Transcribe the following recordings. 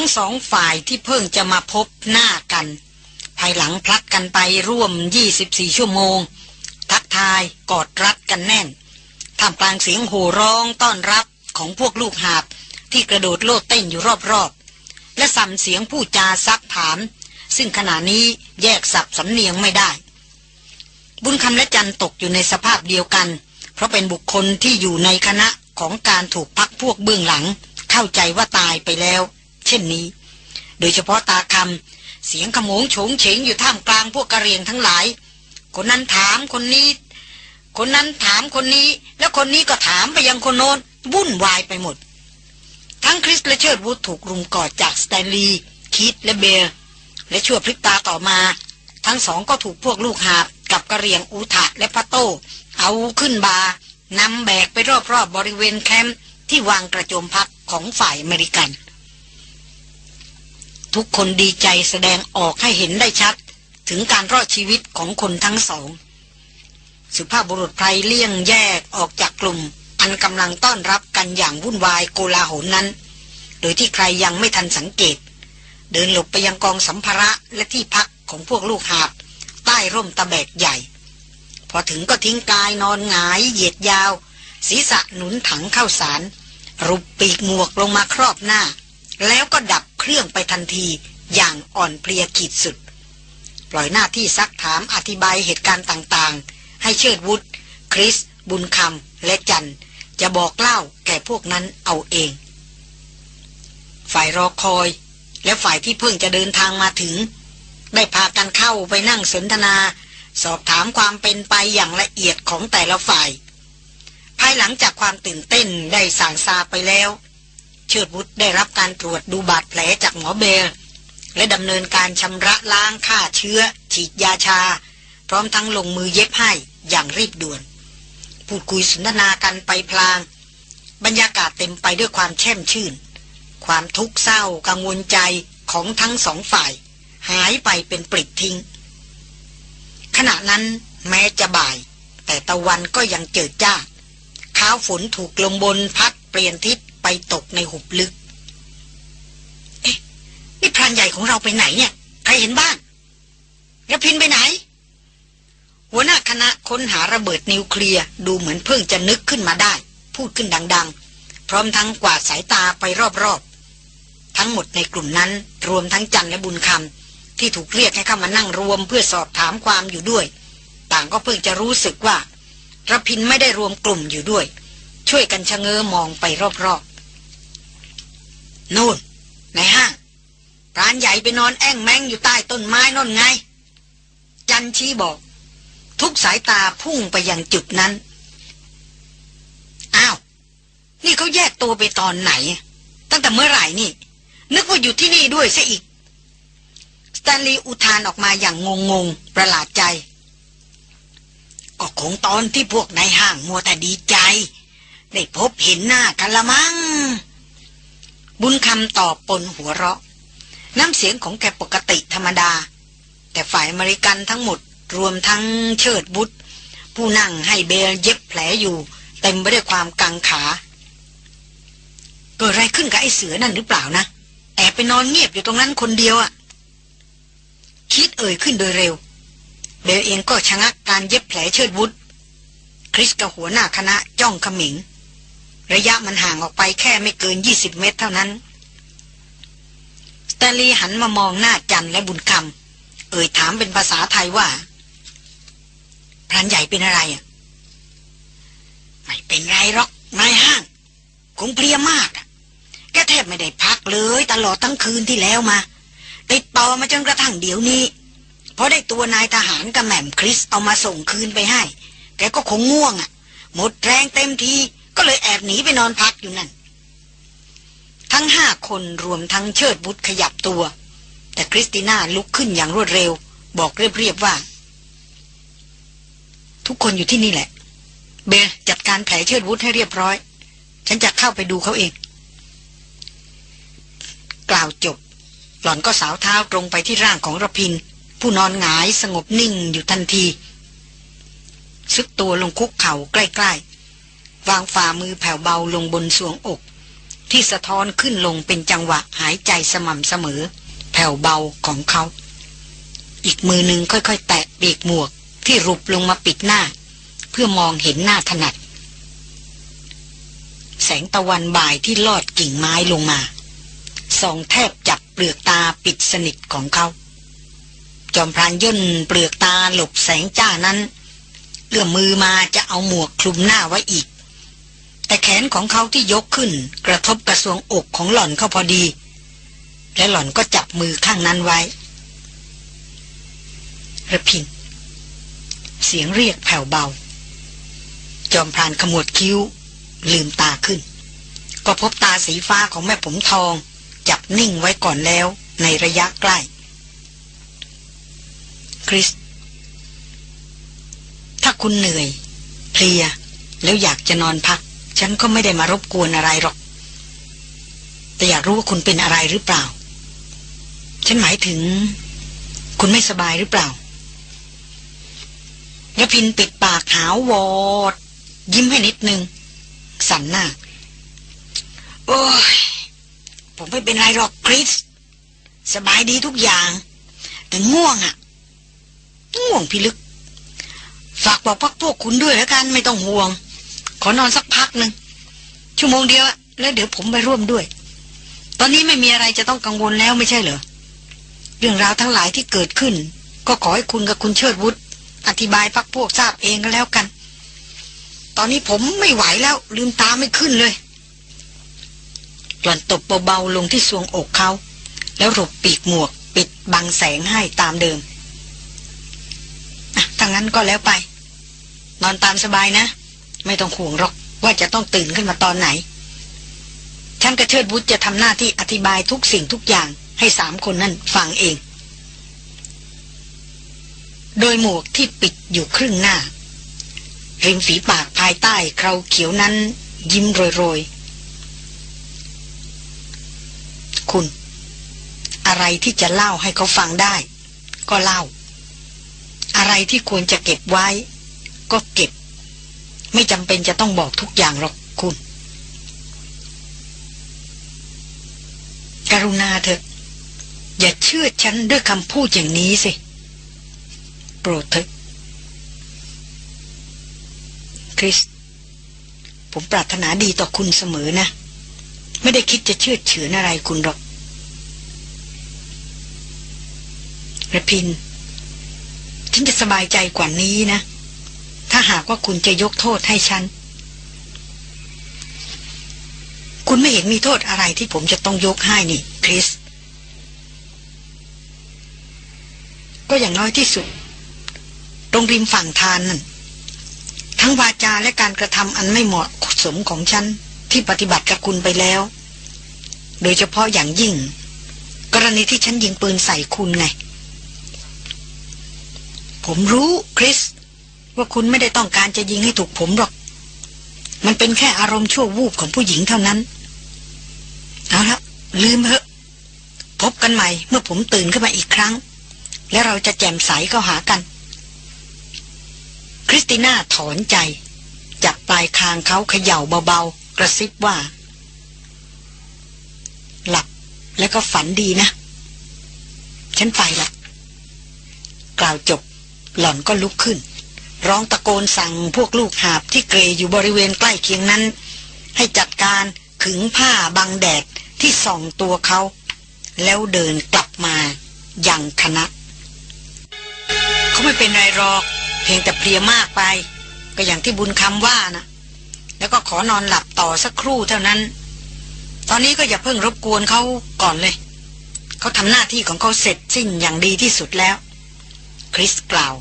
ทั้งสองฝ่ายที่เพิ่งจะมาพบหน้ากัน ภายหลังพลัดกันไปร่วม 24 ชั่วโมง ทักทายกอดรัดกันแน่นท่ามกลางเสียงโห่ร้องต้อนรับของพวกลูกหาบที่กระโดดโลดเต้นอยู่รอบๆ และสั่มเสียงผู้จาซักถาม ซึ่งขณะนี้แยกสับสำเนียงไม่ได้ บุญคำและจันตกอยู่ในสภาพเดียวกัน เพราะเป็นบุคคลที่อยู่ในคณะของการถูกพักพวกเบื้องหลัง เข้าใจว่าตายไปแล้ว เช่นนี้ โดยเฉพาะตาคำเสียงขโมงโฉงเฉงอยู่ท่ามกลางพวกกระเรียงทั้งหลาย คนนั้นถามคนนี้ คนนั้นถามคนนี้ แล้วคนนี้ก็ถามไปยังคนโน้นวุ่นวายไปหมด ทั้งคริสและเชิดวูดถูกรุมกอดจากสแตนลีย์คิดและเบลและชั่วพริบตาต่อมา ทั้งสองก็ถูกพวกลูกหาบกับกระเรียงอูทะและพัตโต เอาขึ้นบานำแบกไปรอบๆบบริเวณแคมป์ที่วางกระโจมพักของฝ่ายอเมริกัน ทุกคนดีใจแสดงออกให้เห็นได้ชัด ถึงการรอดชีวิตของคนทั้งสอง สุภาพบุรุษไพรเลี่ยงแยกออกจากกลุ่ม อันกำลังต้อนรับกันอย่างวุ่นวายโกลาหลนั้น โดยที่ใครยังไม่ทันสังเกต เดินหลบไปยังกองสัมภาระและที่พักของพวกลูกหาบ ใต้ร่มตะแบกใหญ่ พอถึงก็ทิ้งกายนอนหงายเหยียดยาว ศีรษะหนุนถังเข้าสาร รุบปีกหมวกลงมาครอบหน้า แล้วก็ดับเครื่องไปทันทีอย่างอ่อนเพลียขีดสุด ปล่อยหน้าที่ซักถามอธิบายเหตุการณ์ต่างๆ ให้เชิดวุฒคริส บุญคำและจันจะบอกเล่าแก่พวกนั้นเอาเอง ฝ่ายรอคอย และฝ่ายที่เพิ่งจะเดินทางมาถึง ได้พากันเข้าไปนั่งสนทนา สอบถามความเป็นไปอย่างละเอียดของแต่ละฝ่าย ภายหลังจากความตื่นเต้นได้สางซาไปแล้ว เชิดวุฒได้รับการตรวจดูบาดแผลจากหมอเบล และดำเนินการชำระล้างฆ่าเชื้อ ฉีดยาชา พร้อมทั้งลงมือเย็บให้อย่างรีบด่วน พูดคุยสนทนากันไปพลาง บรรยากาศเต็มไปด้วยความแช่มชื่น ความทุกข์เศร้ากังวลใจของทั้งสองฝ่าย หายไปเป็นปลิดทิ้ง ขณะนั้นแม้จะบ่าย แต่ตะวันก็ยังเจิดจ้าข้าวฝนถูกลมบนพัดเปลี่ยนทิศ ตกในหุบลึก เอ๊ะ นี่พรานใหญ่ของเราไปไหนเนี่ย ใครเห็นบ้างแล้วพินไปไหน หัวหน้าคณะค้นหาระเบิดนิวเคลียร์ดูเหมือนเพิ่งจะนึกขึ้นมาได้ พูดขึ้นดัง ๆ พร้อมทั้งกวาดสายตาไปรอบๆ ทั้งหมดในกลุ่มนั้นรวมทั้งจันและบุญคำที่ถูกเรียกให้เข้ามานั่งรวมเพื่อสอบถามความอยู่ด้วย ต่างก็เพิ่งจะรู้สึกว่าระพินไม่ได้รวมกลุ่มอยู่ด้วย ช่วยกันชะเง้อมองไปรอบๆ นู่นในห้างร้านใหญ่ไปนอนแอ่งแมงอยู่ใต้ต้นไม้นนไง จันชี้บอก ทุกสายตาพุ่งไปยังจุดนั้น อ้าว นี่เขาแยกตัวไปตอนไหน ตั้งแต่เมื่อไหร่นี่ นึกว่าอยู่ที่นี่ด้วยซะอีกสแตนลีย์อุทานออกมาอย่างงงงประหลาดใจ ก็คงตอนที่พวกนายห้างมัวแต่ดีใจ ได้พบเห็นหน้ากันละมั้ง บุญคำตอบปนหัวเราะ น้ำเสียงของแกปกติธรรมดา แต่ฝ่ายอเมริกันทั้งหมด รวมทั้งเชิดบุตร ผู้นั่งให้เบลเย็บแผลอยู่ เต็มไปด้วยความกังขา เกิดอะไรขึ้นกับไอ้เสือนั่นหรือเปล่านะ แอบไปนอนเงียบอยู่ตรงนั้นคนเดียวอะ่ะ คิดเอ่ยขึ้นโดยเร็ว เบลเองก็ชะงักการเย็บแผลเชิดวุฒคริสกับหัวหน้าคณะจ้องขมิง ระยะมันห่างออกไปแค่ไม่เกินยี่สิบเมตรเท่านั้นสแตลีหันมามองหน้าจันและบุญคำเอ่ยถามเป็นภาษาไทยว่าพรานใหญ่เป็นอะไรอะไม่เป็นไรหรอกนายห้างคงเพลียมากแกแทบไม่ได้พักเลยตลอดทั้งคืนที่แล้วมา ติดต่อมาจนกระทั่งเดี๋ยวนี้พอได้ตัวนายทหารกับแหม่มคริสเอามาส่งคืนไปให้ แกก็คงง่วงอะ หมดแรงเต็มที ก็เลยแอบหนีไปนอนพักอยู่นั่น ทั้งห้าคนรวมทั้งเชิดบุตรขยับตัว แต่คริสติน่าลุกขึ้นอย่างรวดเร็ว บอกเรียบๆว่า ทุกคนอยู่ที่นี่แหละ เบลจัดการแผลเชิดวุฒให้เรียบร้อย ฉันจะเข้าไปดูเขาเอง กล่าวจบ หล่อนก็สาวเท้าตรงไปที่ร่างของระพิน ผู้นอนหงายสงบนิ่งอยู่ทันทีซึกตัวลงคุกเข่าใกล้ๆ วางฝ่ามือแผ่วเบาลงบนสวงอก ที่สะท้อนขึ้นลงเป็นจังหวะหายใจสม่ำเสมอ แผ่วเบาของเขา อีกมือหนึ่งค่อยๆ แตะปีกหมวกที่รุบลงมาปิดหน้า เพื่อมองเห็นหน้าถนัด แสงตะวันบ่ายที่ลอดกิ่งไม้ลงมาส่องแทบจับเปลือกตาปิดสนิทของเขา จอมพรานย่นเปลือกตาหลบแสงจ้านั้นเอื้อมมือมาจะเอาหมวกคลุมหน้าไว้อีก แต่แขนของเขาที่ยกขึ้น กระทบกระสวงอกของหล่อนเข้าพอดี และหล่อนก็จับมือข้างนั้นไว้ระพิน เสียงเรียกแผ่วเบา จอมพรานขมวดคิ้ว ลืมตาขึ้น ก็พบตาสีฟ้าของแม่ผมทอง จับนิ่งไว้ก่อนแล้วในระยะใกล้ คริส ถ้าคุณเหนื่อยเพลียแล้วอยากจะนอนพัก ฉันก็ไม่ได้มารบกวนอะไรหรอก แต่อยากรู้ว่าคุณเป็นอะไรหรือเปล่า ฉันหมายถึง คุณไม่สบายหรือเปล่ายพินปิดปากหาววอด ยิ้มให้นิดนึง สั่นหน้า โอ้ย ผมไม่เป็นไรหรอกคริส สบายดีทุกอย่าง แต่ง่วงอะ่ะ ง่วงพิลึก ฝากบอกพักพวกคุณด้วยแล้วกันไม่ต้องห่วง อนอนสักพักหนึ่งชั่วโมงเดียวแล้วเดี๋ยวผมไปร่วมด้วย ตอนนี้ไม่มีอะไรจะต้องกังวลแล้วไม่ใช่เหรอเรื่องราวทั้งหลายที่เกิดขึ้น ก็ขอให้คุณกับคุณเชิดวุฒิอธิบายพักพวกทราบเองก็แล้วกัน ตอนนี้ผมไม่ไหวแล้วลืมตาไม่ขึ้นเลยหล่อนตบเบาๆลงที่สวงอกเขา แล้วรบปีกหมวก ปิดบังแสงให้ตามเดิมอะถ้างั้นก็แล้วไป นอนตามสบายนะ ไม่ต้องห่วงหรอกว่าจะต้องตื่นขึ้นมาตอนไหน ฉันกระเชิดบุตรจะทำหน้าที่อธิบายทุกสิ่งทุกอย่างให้สามคนนั้นฟังเอง โดยหมวกที่ปิดอยู่ครึ่งหน้า ริมฝีปากภายใต้เคราเขียวนั้น ยิ้มโรยๆ คุณ อะไรที่จะเล่าให้เขาฟังได้ ก็เล่า อะไรที่ควรจะเก็บไว้ ก็เก็บ ไม่จำเป็นจะต้องบอกทุกอย่างหรอกคุณ กรุณาเถอะ อย่าเชื่อฉันด้วยคำพูดอย่างนี้สิ โปรดเถอะคริส ผมปรารถนาดีต่อคุณเสมอนะ ไม่ได้คิดจะเชื่อเฉือนอะไรคุณหรอกระพิน ฉันจะสบายใจกว่านี้นะ ถ้าหากว่าคุณจะยกโทษให้ฉัน คุณไม่เห็นมีโทษอะไรที่ผมจะต้องยกให้นี่ คริส ก็อย่างน้อยที่สุด ตรงริมฝั่งทานนั่น ทั้งวาจาและการกระทำอันไม่เหมาะสมของฉัน ที่ปฏิบัติกับคุณไปแล้ว โดยเฉพาะอย่างยิ่ง กรณีที่ฉันยิงปืนใส่คุณไง ผมรู้ คริส ว่าคุณไม่ได้ต้องการจะยิงให้ถูกผมหรอก มันเป็นแค่อารมณ์ชั่ววูบของผู้หญิงเท่านั้น เอาละลืมเถอะ พบกันใหม่เมื่อผมตื่นขึ้นมาอีกครั้ง และเราจะแจ่มใสเข้าหากัน คริสติน่าถอนใจ จับปลายคางเขาเขย่าเบาๆ กระซิบว่า หลับแล้วก็ฝันดีนะ ฉันไปละกล่าวจบหล่อนก็ลุกขึ้น ร้องตะโกนสั่งพวกลูกหาบที่เกยอยู่บริเวณใกล้เคียงนั้น ให้จัดการขึงผ้าบังแดดที่ส่องตัวเขา แล้วเดินกลับมาอย่างคณะ เขาไม่เป็นไรหรอก เพียงแต่เพลียมากไป ก็อย่างที่บุญคำว่านะแล้วก็ขอนอนหลับต่อสักครู่เท่านั้น ตอนนี้ก็อย่าเพิ่งรบกวนเขาก่อนเลย เขาทำหน้าที่ของเขาเสร็จสิ้นอย่างดีที่สุดแล้ว คริสกล่าว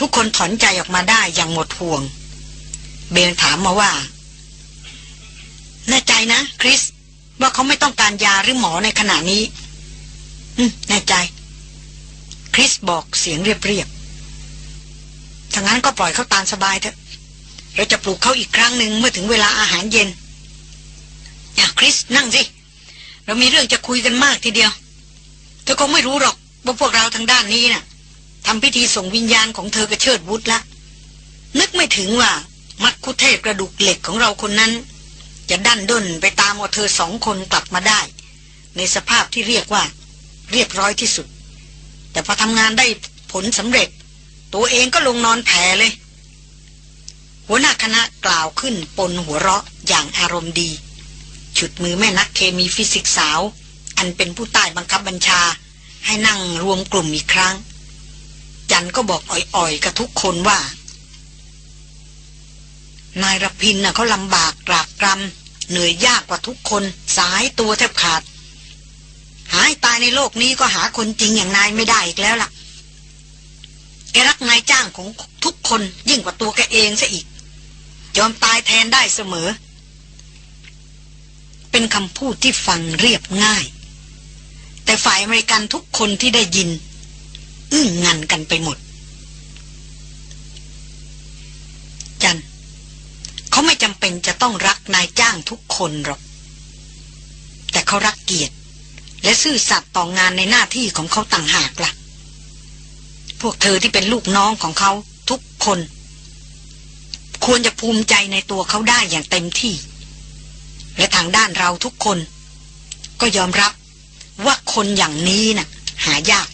ทุกคนถอนใจออกมาได้อย่างหมดห่วง เบนถามมาว่า แน่ใจนะคริส ว่าเขาไม่ต้องการยาหรือหมอในขณะนี้ อืมแน่ใจ คริสบอกเสียงเรียบถ้างั้นก็ปล่อยเขาตามสบายเถอะ เราจะปลูกเขาอีกครั้งหนึ่งเมื่อถึงเวลาอาหารเย็นอยาคริสนั่งสิ เรามีเรื่องจะคุยกันมากทีเดียว เธอคงไม่รู้หรอกว่าพวกเราทางด้านนี้นะ่ะ ทำพิธีส่งวิญญาณของเธอกระเชิดวุฒละ นึกไม่ถึงว่ามัดคุเทพกระดูกเหล็กของเราคนนั้น จะดันด้นไปตามเอาเธอสองคนกลับมาได้ ในสภาพที่เรียกว่า เรียบร้อยที่สุด แต่พอทำงานได้ผลสำเร็จ ตัวเองก็ลงนอนแผ่เลย หัวหน้าคณะกล่าวขึ้นปนหัวเราะอย่างอารมณ์ดี ฉุดมือแม่นักเคมีฟิสิกสาว อันเป็นผู้ใต้บังคับบัญชาให้นั่งรวมกลุ่มอีกครั้ง จันก็บอกอ่อยๆ กับทุกคนว่า นายรพินน่ะเขาลำบากกรากกรำเหนื่อยยากกว่าทุกคน สายตัวแทบขาด หายตายในโลกนี้ก็หาคนจริงอย่างนายไม่ได้อีกแล้วล่ะแกรักนายจ้างของทุกคนยิ่งกว่าตัวแกเองซะอีก ยอมตายแทนได้เสมอ เป็นคำพูดที่ฟังเรียบง่าย แต่ฝ่ายอเมริกันทุกคนที่ได้ยิน อึ้งงันกันไปหมด จันเขาไม่จำเป็นจะต้องรักนายจ้างทุกคนหรอก แต่เขารักเกียรติ และซื่อสัตย์ต่องานในหน้าที่ของเขาต่างหากละ่ะ พวกเธอที่เป็นลูกน้องของเขาทุกคน ควรจะภูมิใจในตัวเขาได้อย่างเต็มที่ และทางด้านเราทุกคน ก็ยอมรับว่าคนอย่างนี้นะ่ะ หายาก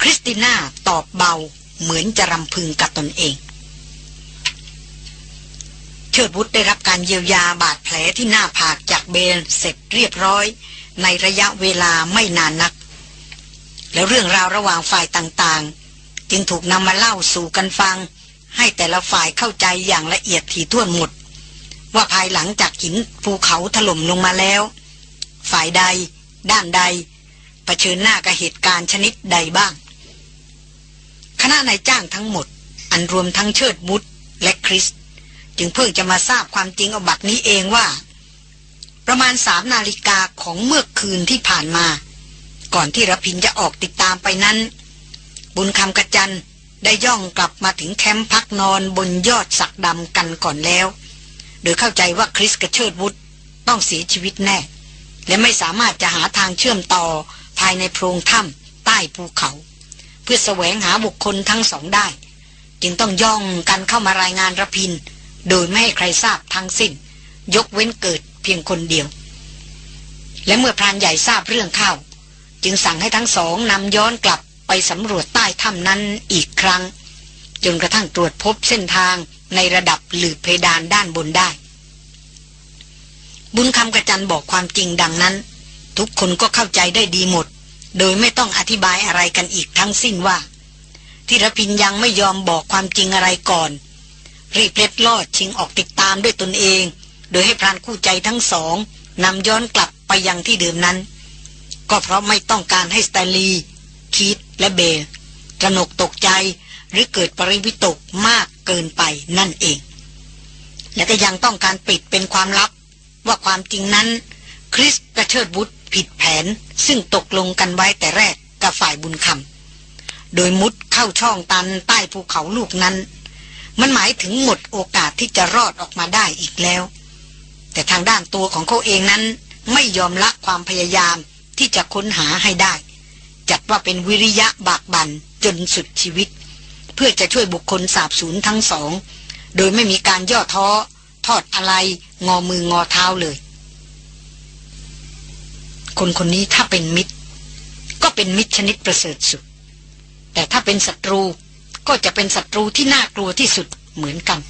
คริสติน่าตอบเบาเหมือนจะรำพึงกับตนเอง เชิดวุฒได้รับการเยียวยาบาดแผลที่หน้าผากจากเบนเสร็จเรียบร้อย ในระยะเวลาไม่นานนัก แล้วเรื่องราวระหว่างฝ่ายต่างๆ จึงถูกนำมาเล่าสู่กันฟัง ให้แต่ละฝ่ายเข้าใจอย่างละเอียดถี่ถ้วนหมด ว่าภายหลังจากหินภูเขาถล่มลงมาแล้ว ฝ่ายใด ด้านใดเผชิญหน้ากับเหตุการณ์ชนิดใดบ้าง ณะนายจ้างทั้งหมด อันรวมทั้งเชิดบุตรและคริส จึงเพิ่งจะมาทราบความจริงเอาบัตรนี้เองว่า ประมาณสามนาฬิกาของเมื่อคืนที่ผ่านมา ก่อนที่รพินจะออกติดตามไปนั้น บุญคำกระจันได้ย่องกลับมาถึงแคมป์พักนอนบนยอดสักดำกันก่อนแล้ว โดยเข้าใจว่าคริสกับเชิดวุฒต้องเสียชีวิตแน่ และไม่สามารถจะหาทางเชื่อมต่อภายในโพรงถ้ำใต้ภูเขา พื่อแสวงหาบุคคลทั้งสองได้ จึงต้องย่องกันเข้ามารายงานระพิน โดยไม่ให้ใครทราบทั้งสิ้น ยกเว้นเกิดเพียงคนเดียว และเมื่อพรานใหญ่ทราบเรื่องเข้า จึงสั่งให้ทั้งสองนำย้อนกลับไปสำรวจใต้ถ้ำนั้นอีกครั้ง จนกระทั่งตรวจพบเส้นทางในระดับหลืบเพดานด้านบนได้ บุญคำกระจันบอกความจริงดังนั้น ทุกคนก็เข้าใจได้ดีหมด โดยไม่ต้องอธิบายอะไรกันอีกทั้งสิ้นว่าที่รพินยังไม่ยอมบอกความจริงอะไรก่อน รีบเล็ดลอดชิงออกติดตามด้วยตนเอง โดยให้พรานคู่ใจทั้งสองนำย้อนกลับไปยังที่เดิมนั้น ก็เพราะไม่ต้องการให้สแตนลีย์คีธและเบลตระหนกตกใจหรือเกิดปริวิตกมากเกินไปนั่นเอง และก็ยังต้องการปิดเป็นความลับ ว่าความจริงนั้น คริสกับเชิดวุธผิดแผน ซึ่งตกลงกันไว้แต่แรกกับฝ่ายบุญคำโดยมุดเข้าช่องตันใต้ภูเขาลูกนั้น มันหมายถึงหมดโอกาสที่จะรอดออกมาได้อีกแล้ว แต่ทางด้านตัวของเขาเองนั้น ไม่ยอมละความพยายามที่จะค้นหาให้ได้ จัดว่าเป็นวิริยะบากบันจนสุดชีวิต เพื่อจะช่วยบุคคลสาบสูญทั้งสอง โดยไม่มีการย่อท้อทอดอะไรงอมืองอเท้าเลย คนคนนี้ถ้าเป็นมิตร ก็เป็นมิตรชนิดประเสริฐสุด แต่ถ้าเป็นศัตรูก็จะเป็นศัตรูที่น่ากลัวที่สุดเหมือนกัน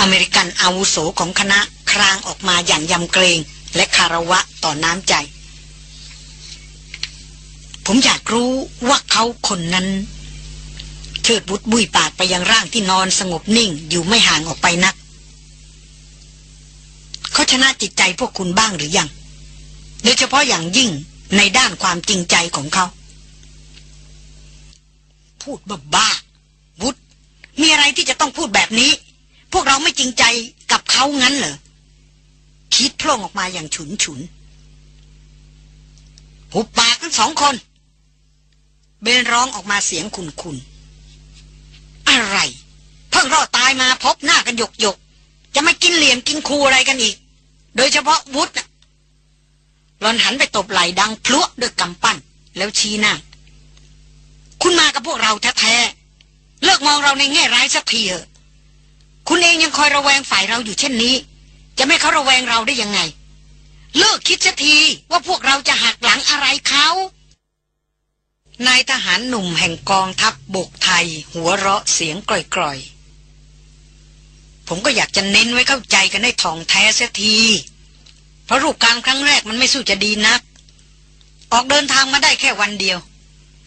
อเมริกันอาวุโสของคณะครางออกมาอย่างยำเกรงและคารวะต่อน้ำใจ ผมอยากรู้ว่าเขาคนนั้นเชิดบุตรบุยปาดไปยังร่างที่นอนสงบนิ่งอยู่ไม่ห่างออกไปนัก เขาชนะจิตใจพวกคุณบ้างหรือยัง โดยเฉพาะอย่างยิ่งในด้านความจริงใจของเขา พูดบ้าบ้าวุฒมีอะไรที่จะต้องพูดแบบนี้ พวกเราไม่จริงใจกับเขางั้นเหรอ คิดพล่งออกมาอย่างฉุนฉุนหุบปากทั้งสองคน เบนร้องออกมาเสียงคุนคุนอะไร เพิ่งรอดตายมาพบหน้ากันหยกหยกจะไม่กินเหลี่ยมกินคูอะไรกันอีก โดยเฉพาะวุฒ หลอนหันไปตบไหล่ดังพลุด้วยกำปั้น แล้วชี้หน้า คุณมากับพวกเราแท้ๆ เลิกมองเราในแง่ร้ายสักทีเถอะ คุณเองยังคอยระแวงฝ่ายเราอยู่เช่นนี้ จะไม่เขาระแวงเราได้ยังไง เลิกคิดสักทีว่าพวกเราจะหักหลังอะไรเขานายทหารหนุ่มแห่งกองทัพบบกไทย หัวเราะเสียงกร่อยๆ ผมก็อยากจะเน้นไว้เข้าใจกันให้ท่องแท้เสียที เพราะรูปการครั้งแรกมันไม่สู้จะดีนัก ออกเดินทางมาได้แค่วันเดียว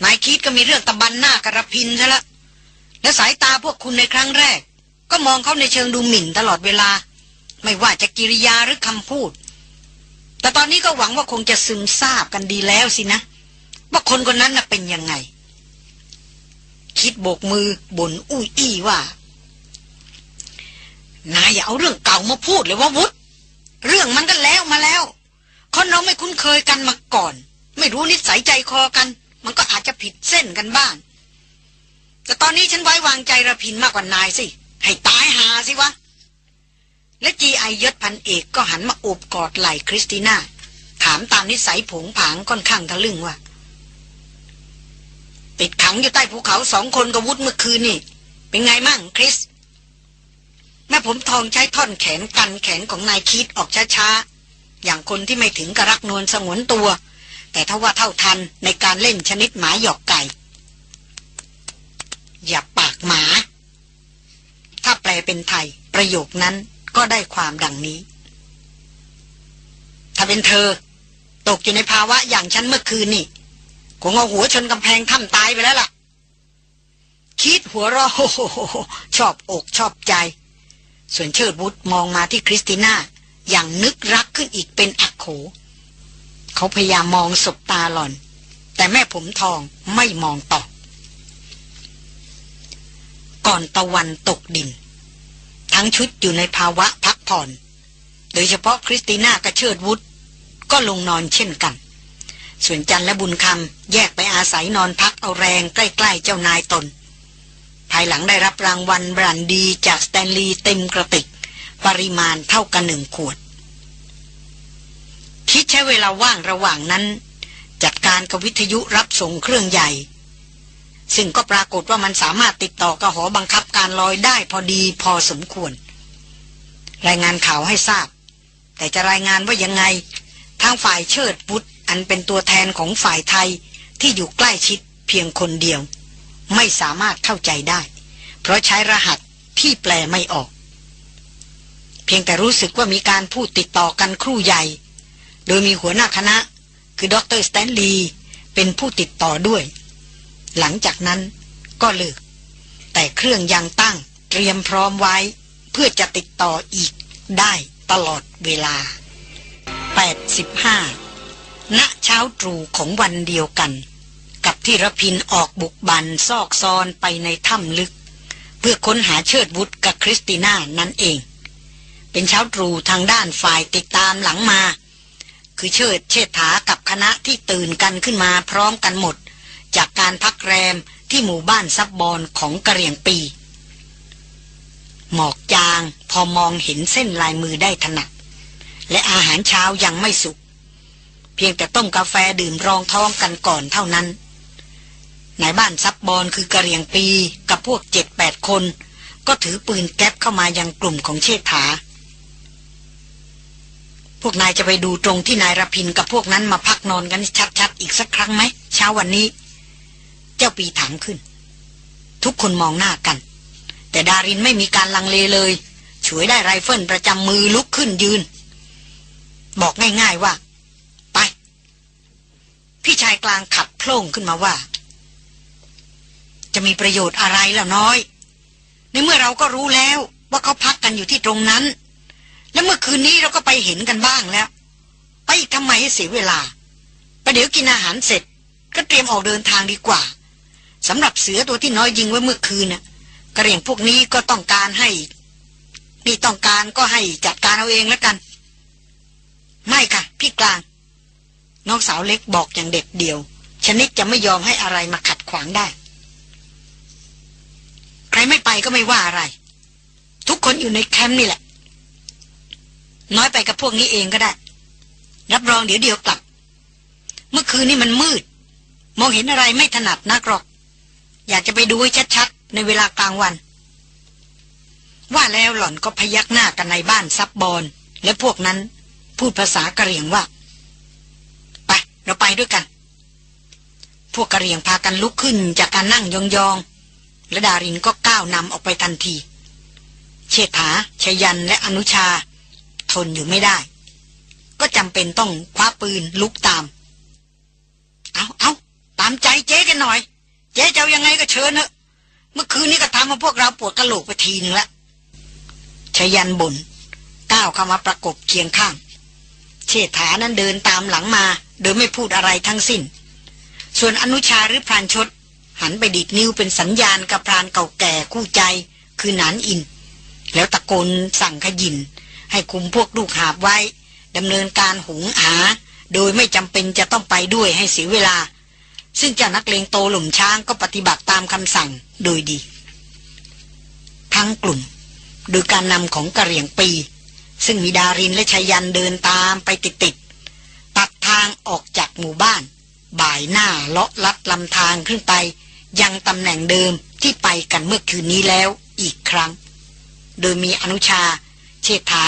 นายคิดก็มีเรื่องตะบันหน้ากระพินซะละและสายตาพวกคุณในครั้งแรก ก็มองเขาในเชิงดูหมิ่นตลอดเวลา ไม่ว่าจะกิริยาหรือคำพูด แต่ตอนนี้ก็หวังว่าคงจะซึมซาบกันดีแล้วสินะ ว่าคนคนนั้นน่ะเป็นยังไง คิดโบกมือบ่นอุ้ยอี้ว่า นายอย่าเอาเรื่องเก่ามาพูดเลยว่าวุฒ เรื่องมันก็แล้วมาแล้วคนเราไม่คุ้นเคยกันมาก่อน ไม่รู้นิสัยใจคอกัน มันก็อาจจะผิดเส้นกันบ้าง แต่ตอนนี้ฉันไว้วางใจระพินมากกว่านายสิ ให้ตายหาสิวะ และจีไอยศพันเอกก็หันมาโอบกอดไหล่คริสติน่า ถามตามนิสัยผงผางค่อนข้างทะลึ่งว่า ติดขังอยู่ใต้ภูเขาสองคนกับวุฒเมื่อคืนนี่ เป็นไงมั่งคริส แม่ผมทองใช้ท่อนแขนกันแขนของนายคิดออกช้าๆ อย่างคนที่ไม่ถึงกระรักนวลสงวนตัว แต่ถ้าว่าเท่าทันในการเล่นชนิดหมาหยอกไก่ อย่าปากหมา ถ้าแปลเป็นไทย ประโยคนั้นก็ได้ความดังนี้ ถ้าเป็นเธอ ตกอยู่ในภาวะอย่างฉันเมื่อคืนนี่คงเอาหัวชนกำแพงถ้ำตายไปแล้วล่ะ คิดหัวเราะชอบอกชอบใจ ส่วนเชิดบุตรมองมาที่คริสติน่า อย่างนึกรักขึ้นอีกเป็นอักโข เขาพยายามมองสบตาหล่อน แต่แม่ผมทองไม่มองตอบก่อนตะวันตกดิน ทั้งชุดอยู่ในภาวะพักผ่อน โดยเฉพาะคริสติน่ากับเชิดวุฒก็ลงนอนเช่นกัน ส่วนจันและบุญคำแยกไปอาศัยนอนพักเอาแรงใกล้ ๆ เจ้านายตน ภายหลังได้รับรางวัลบรันดีจากสแตนลีย์เต็มกระติก ปริมาณเท่ากันหนึ่งขวด คิดใช้เวลาว่างระหว่างนั้น จัดการกับวิทยุรับส่งเครื่องใหญ่ ซึ่งก็ปรากฏว่ามันสามารถติดต่อกับหอบังคับการลอยได้พอดีพอสมควร รายงานข่าวให้ทราบ แต่จะรายงานว่ายังไง ทางฝ่ายเชิดพุทธอันเป็นตัวแทนของฝ่ายไทยที่อยู่ใกล้ชิดเพียงคนเดียว ไม่สามารถเข้าใจได้ เพราะใช้รหัสที่แปลไม่ออก เพียงแต่รู้สึกว่ามีการพูดติดต่อกันครู่ใหญ่ โดยมีหัวหน้าคณะ คือดรสแตนลีย์เป็นผู้ติดต่อด้วย หลังจากนั้นก็เลิก แต่เครื่องยังตั้งเตรียมพร้อมไว้ เพื่อจะติดต่ออีกได้ตลอดเวลา 85ณเช้าตรู่ของวันเดียวกัน ที่รพินออกบุกบันซอกซอนไปในถ้ำลึก เพื่อค้นหาเชิดวุฒกับคริสติน่านั่นเอง เป็นเช้าตรู่ทางด้านฝ่ายติดตามหลังมา คือเชิดเชษฐากับคณะที่ตื่นกันขึ้นมาพร้อมกันหมด จากการพักแรมที่หมู่บ้านซับบอนของกระเรียงปี หมอกจางพอมองเห็นเส้นลายมือได้ถนัดและอาหารเช้ายังไม่สุก เพียงแต่ต้มกาแฟดื่มรองท้องกันก่อนเท่านั้น นายบ้านซับบอนคือกะเหรี่ยงปีกับพวกเจ็ดแปดคน ก็ถือปืนแก๊ปเข้ามายังกลุ่มของเชษฐา พวกนายจะไปดูตรงที่นายรพินกับพวกนั้นมาพักนอนกันชัดๆ อีกสักครั้งไหมเช้าวันนี้ เจ้าปีถามขึ้น ทุกคนมองหน้ากัน แต่ดารินไม่มีการลังเลเลยฉวยได้ไรเฟิลประจำมือลุกขึ้นยืน บอกง่ายๆว่า ไป พี่ชายกลางขับโพล่งขึ้นมาว่า จะมีประโยชน์อะไรล่ะน้อย ในเมื่อเราก็รู้แล้วว่าเขาพักกันอยู่ที่ตรงนั้น และเมื่อคืนนี้เราก็ไปเห็นกันบ้างแล้ว ไปอีกทำไมให้เสียเวลาประเดี๋ยวกินอาหารเสร็จ ก็เตรียมออกเดินทางดีกว่าสำหรับเสือตัวที่น้อยยิงไว้เมื่อคืนน่ะกระเรียงพวกนี้ก็ต้องการให้นี่ต้องการก็ให้จัดการเอาเองแล้วกัน ไม่ค่ะ พี่กลาง น้องสาวเล็กบอกอย่างเด็ดเดียว ชนิดจะไม่ยอมให้อะไรมาขัดขวางได้ ใครไม่ไปก็ไม่ว่าอะไร ทุกคนอยู่ในแคมป์นี่แหละ น้อยไปกับพวกนี้เองก็ได้ รับรองเดี๋ยวเดียวกลับ เมื่อคืนนี้มันมืด มองเห็นอะไรไม่ถนัดนักหรอก อยากจะไปดูให้ชัดๆ ในเวลากลางวัน ว่าแล้วหล่อนก็พยักหน้ากันในบ้านซับบอลและพวกนั้นพูดภาษากะเหรี่ยงว่า ไปเราไปด้วยกัน พวกกะเหรี่ยงพากันลุกขึ้นจากการนั่งยองๆและดารินก็ ก้าวนำออกไปทันที เชษฐาชยันและอนุชา ทนอยู่ไม่ได้ ก็จำเป็นต้องคว้าปืนลุกตาม เอาเอาตามใจเจ๊กันหน่อย เจ๊จะยังไงก็เชิญเนอะ เมื่อคืนนี้ก็ทำมาพวกเราปวดกระโหลกไปทีนึงละชยันบนก้าวเข้ามาประกบเคียงข้าง เชษฐานั้นเดินตามหลังมา โดยไม่พูดอะไรทั้งสิ้น ส่วนอนุชาหรือพรานชด หันไปดีดนิ้วเป็นสัญญาณกับพรานเก่าแก่คู่ใจ คือหนานอิน แล้วตะโกนสั่งขยิน ให้คุมพวกลูกหาบไว้ดำเนินการหุงหา โดยไม่จำเป็นจะต้องไปด้วยให้เสียเวลา ซึ่งเจ้านักเลงโตหลุมช้างก็ปฏิบัติตามคำสั่งโดยดี ทั้งกลุ่ม โดยการนำของกระเหรี่ยงปี ซึ่งมีดารินและชายันเดินตามไปติดๆตัดทางออกจากหมู่บ้าน บ่ายหน้าเลาะลัดลำทางขึ้นไป ยังตำแหน่งเดิมที่ไปกันเมื่อคืนนี้แล้วอีกครั้ง โดยมีอนุชา เชษฐา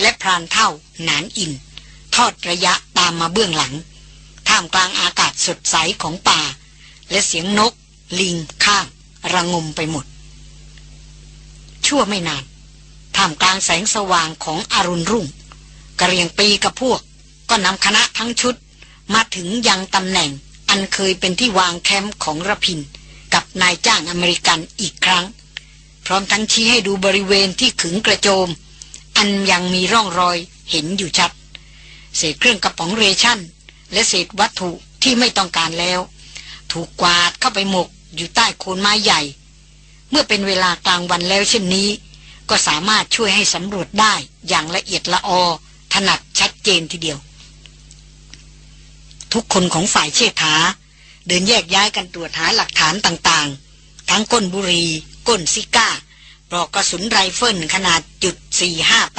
และพรานเท่าหนานอิน ทอดระยะตามมาเบื้องหลัง ท่ามกลางอากาศสดใสของป่า และเสียงนก ลิงข้างระงมไปหมด ชั่วไม่นาน ท่ามกลางแสงสว่างของอรุณรุ่งกระเรียงปีกับพวก ก็นำคณะทั้งชุด มาถึงยังตำแหน่งอันเคยเป็นที่วางแคมป์ของระพิน กับนายจ้างอเมริกันอีกครั้ง พร้อมทั้งชี้ให้ดูบริเวณที่ขึงกระโจม อันยังมีร่องรอยเห็นอยู่ชัด เศษเครื่องกระป๋องเรชั่น และเศษวัตถุที่ไม่ต้องการแล้ว ถูกกวาดเข้าไปหมกอยู่ใต้โคนไม้ใหญ่ เมื่อเป็นเวลากลางวันแล้วเช่นนี้ ก็สามารถช่วยให้สำรวจได้อย่างละเอียดละออถนัดชัดเจนทีเดียว ทุกคนของฝ่ายเชษฐา เดินแยกย้ายกันตรวจหาหลักฐานต่างๆ ทั้งก้นบุรี ก้นซิก้า ปลอกกระสุนไรเฟิลขนาดจุด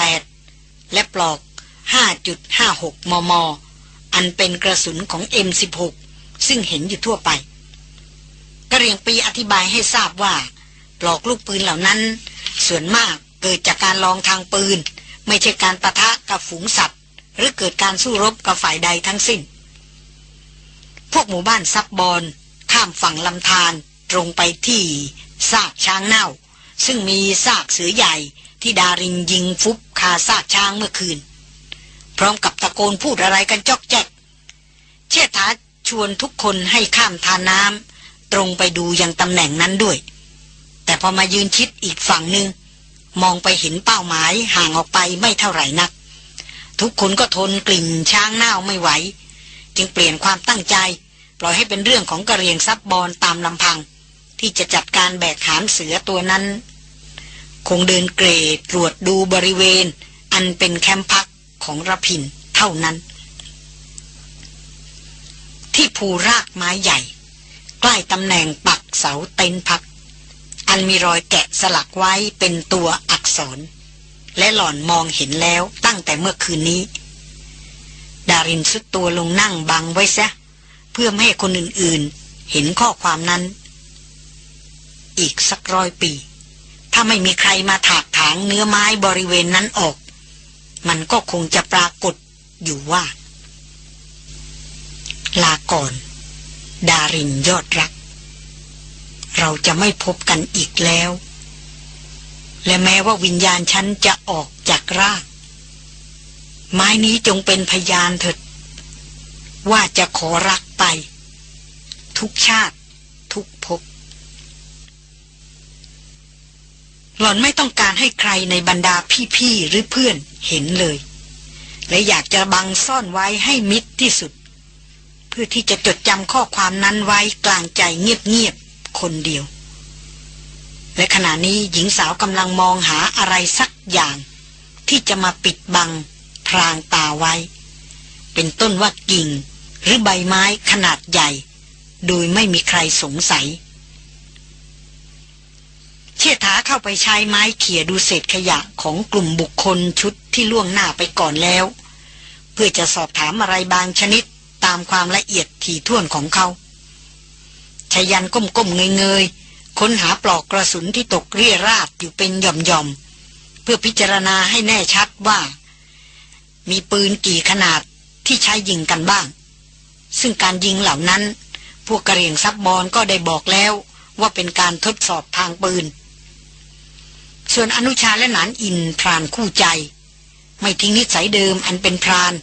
458 และปลอก 5.56 มม อันเป็นกระสุนของ M16 ซึ่งเห็นอยู่ทั่วไปกระเรียงปีอธิบายให้ทราบว่า ปลอกลูกปืนเหล่านั้น ส่วนมากเกิดจากการลองทางปืน ไม่ใช่การประทะกับฝูงสัตว์ หรือเกิดการสู้รบกับฝ่ายใดทั้งสิ้น พวกหมู่บ้านซับบอลข้ามฝั่งลำธารตรงไปที่ซากช้างเน่า ซึ่งมีซากเสือใหญ่ที่ดารินยิงฟุบคาซากช้างเมื่อคืน พร้อมกับตะโกนพูดอะไรกันจอกแจ๊กเชิดทาชวนทุกคนให้ข้ามทาน้ำตรงไปดูยังตำแหน่งนั้นด้วย แต่พอมายืนชิดอีกฝั่งหนึ่งมองไปเห็นเป้าหมายห่างออกไปไม่เท่าไหร่นัก ทุกคนก็ทนกลิ่นช้างเน่าไม่ไหว จึงเปลี่ยนความตั้งใจ ปล่อยให้เป็นเรื่องของกระเรียงซับบอลตามลำพัง ที่จะจัดการแบกหามเสือตัวนั้น คงเดินเกรดตรวจดูบริเวณ อันเป็นแคมป์พักของระพินเท่านั้น ที่ภูรากไม้ใหญ่ ใกล้ตำแหน่งปักเสาเต็นพัก อันมีรอยแกะสลักไว้เป็นตัวอักษร และหล่อนมองเห็นแล้วตั้งแต่เมื่อคืนนี้ ดารินสุดตัวลงนั่งบังไว้ซะ เพื่อไม่ให้คนอื่นๆ เห็นข้อความนั้น อีกสักร้อยปี ถ้าไม่มีใครมาถากถางเนื้อไม้บริเวณนั้นออก มันก็คงจะปรากฏอยู่ว่า ลาก่อน ดารินยอดรัก เราจะไม่พบกันอีกแล้ว และแม้ว่าวิญญาณฉันจะออกจากราก ไม้นี้จงเป็นพยานเถิด ว่าจะขอรักไป ทุกชาติ ทุกภพหล่อนไม่ต้องการให้ใครในบรรดาพี่ๆหรือเพื่อนเห็นเลย และอยากจะบังซ่อนไว้ให้มิดที่สุด เพื่อที่จะจดจำข้อความนั้นไว้กลางใจเงียบๆคนเดียว และขณะนี้หญิงสาวกำลังมองหาอะไรสักอย่าง ที่จะมาปิดบัง พรางตาไว้ เป็นต้นว่ากิ่ง หรือใบไม้ขนาดใหญ่ โดยไม่มีใครสงสัย เชี่ยถาเข้าไปใช้ไม้เขี่ยดูเศษขยะของกลุ่มบุคคลชุดที่ล่วงหน้าไปก่อนแล้ว เพื่อจะสอบถามอะไรบางชนิดตามความละเอียดถี่ถ้วนของเขาชายันก้มๆเงยๆค้นหาปลอกกระสุนที่ตกเรี่ยราดอยู่เป็นหย่อมๆเพื่อพิจารณาให้แน่ชัดว่า มีปืนกี่ขนาดที่ใช้ยิงกันบ้าง ซึ่งการยิงเหล่านั้น พวกกระเหรี่ยงซับบอลก็ได้บอกแล้วว่าเป็นการทดสอบทางปืน ส่วนอนุชาและหนานอินพรานคู่ใจ ไม่ทิ้งนิสัยเดิมอันเป็นพราน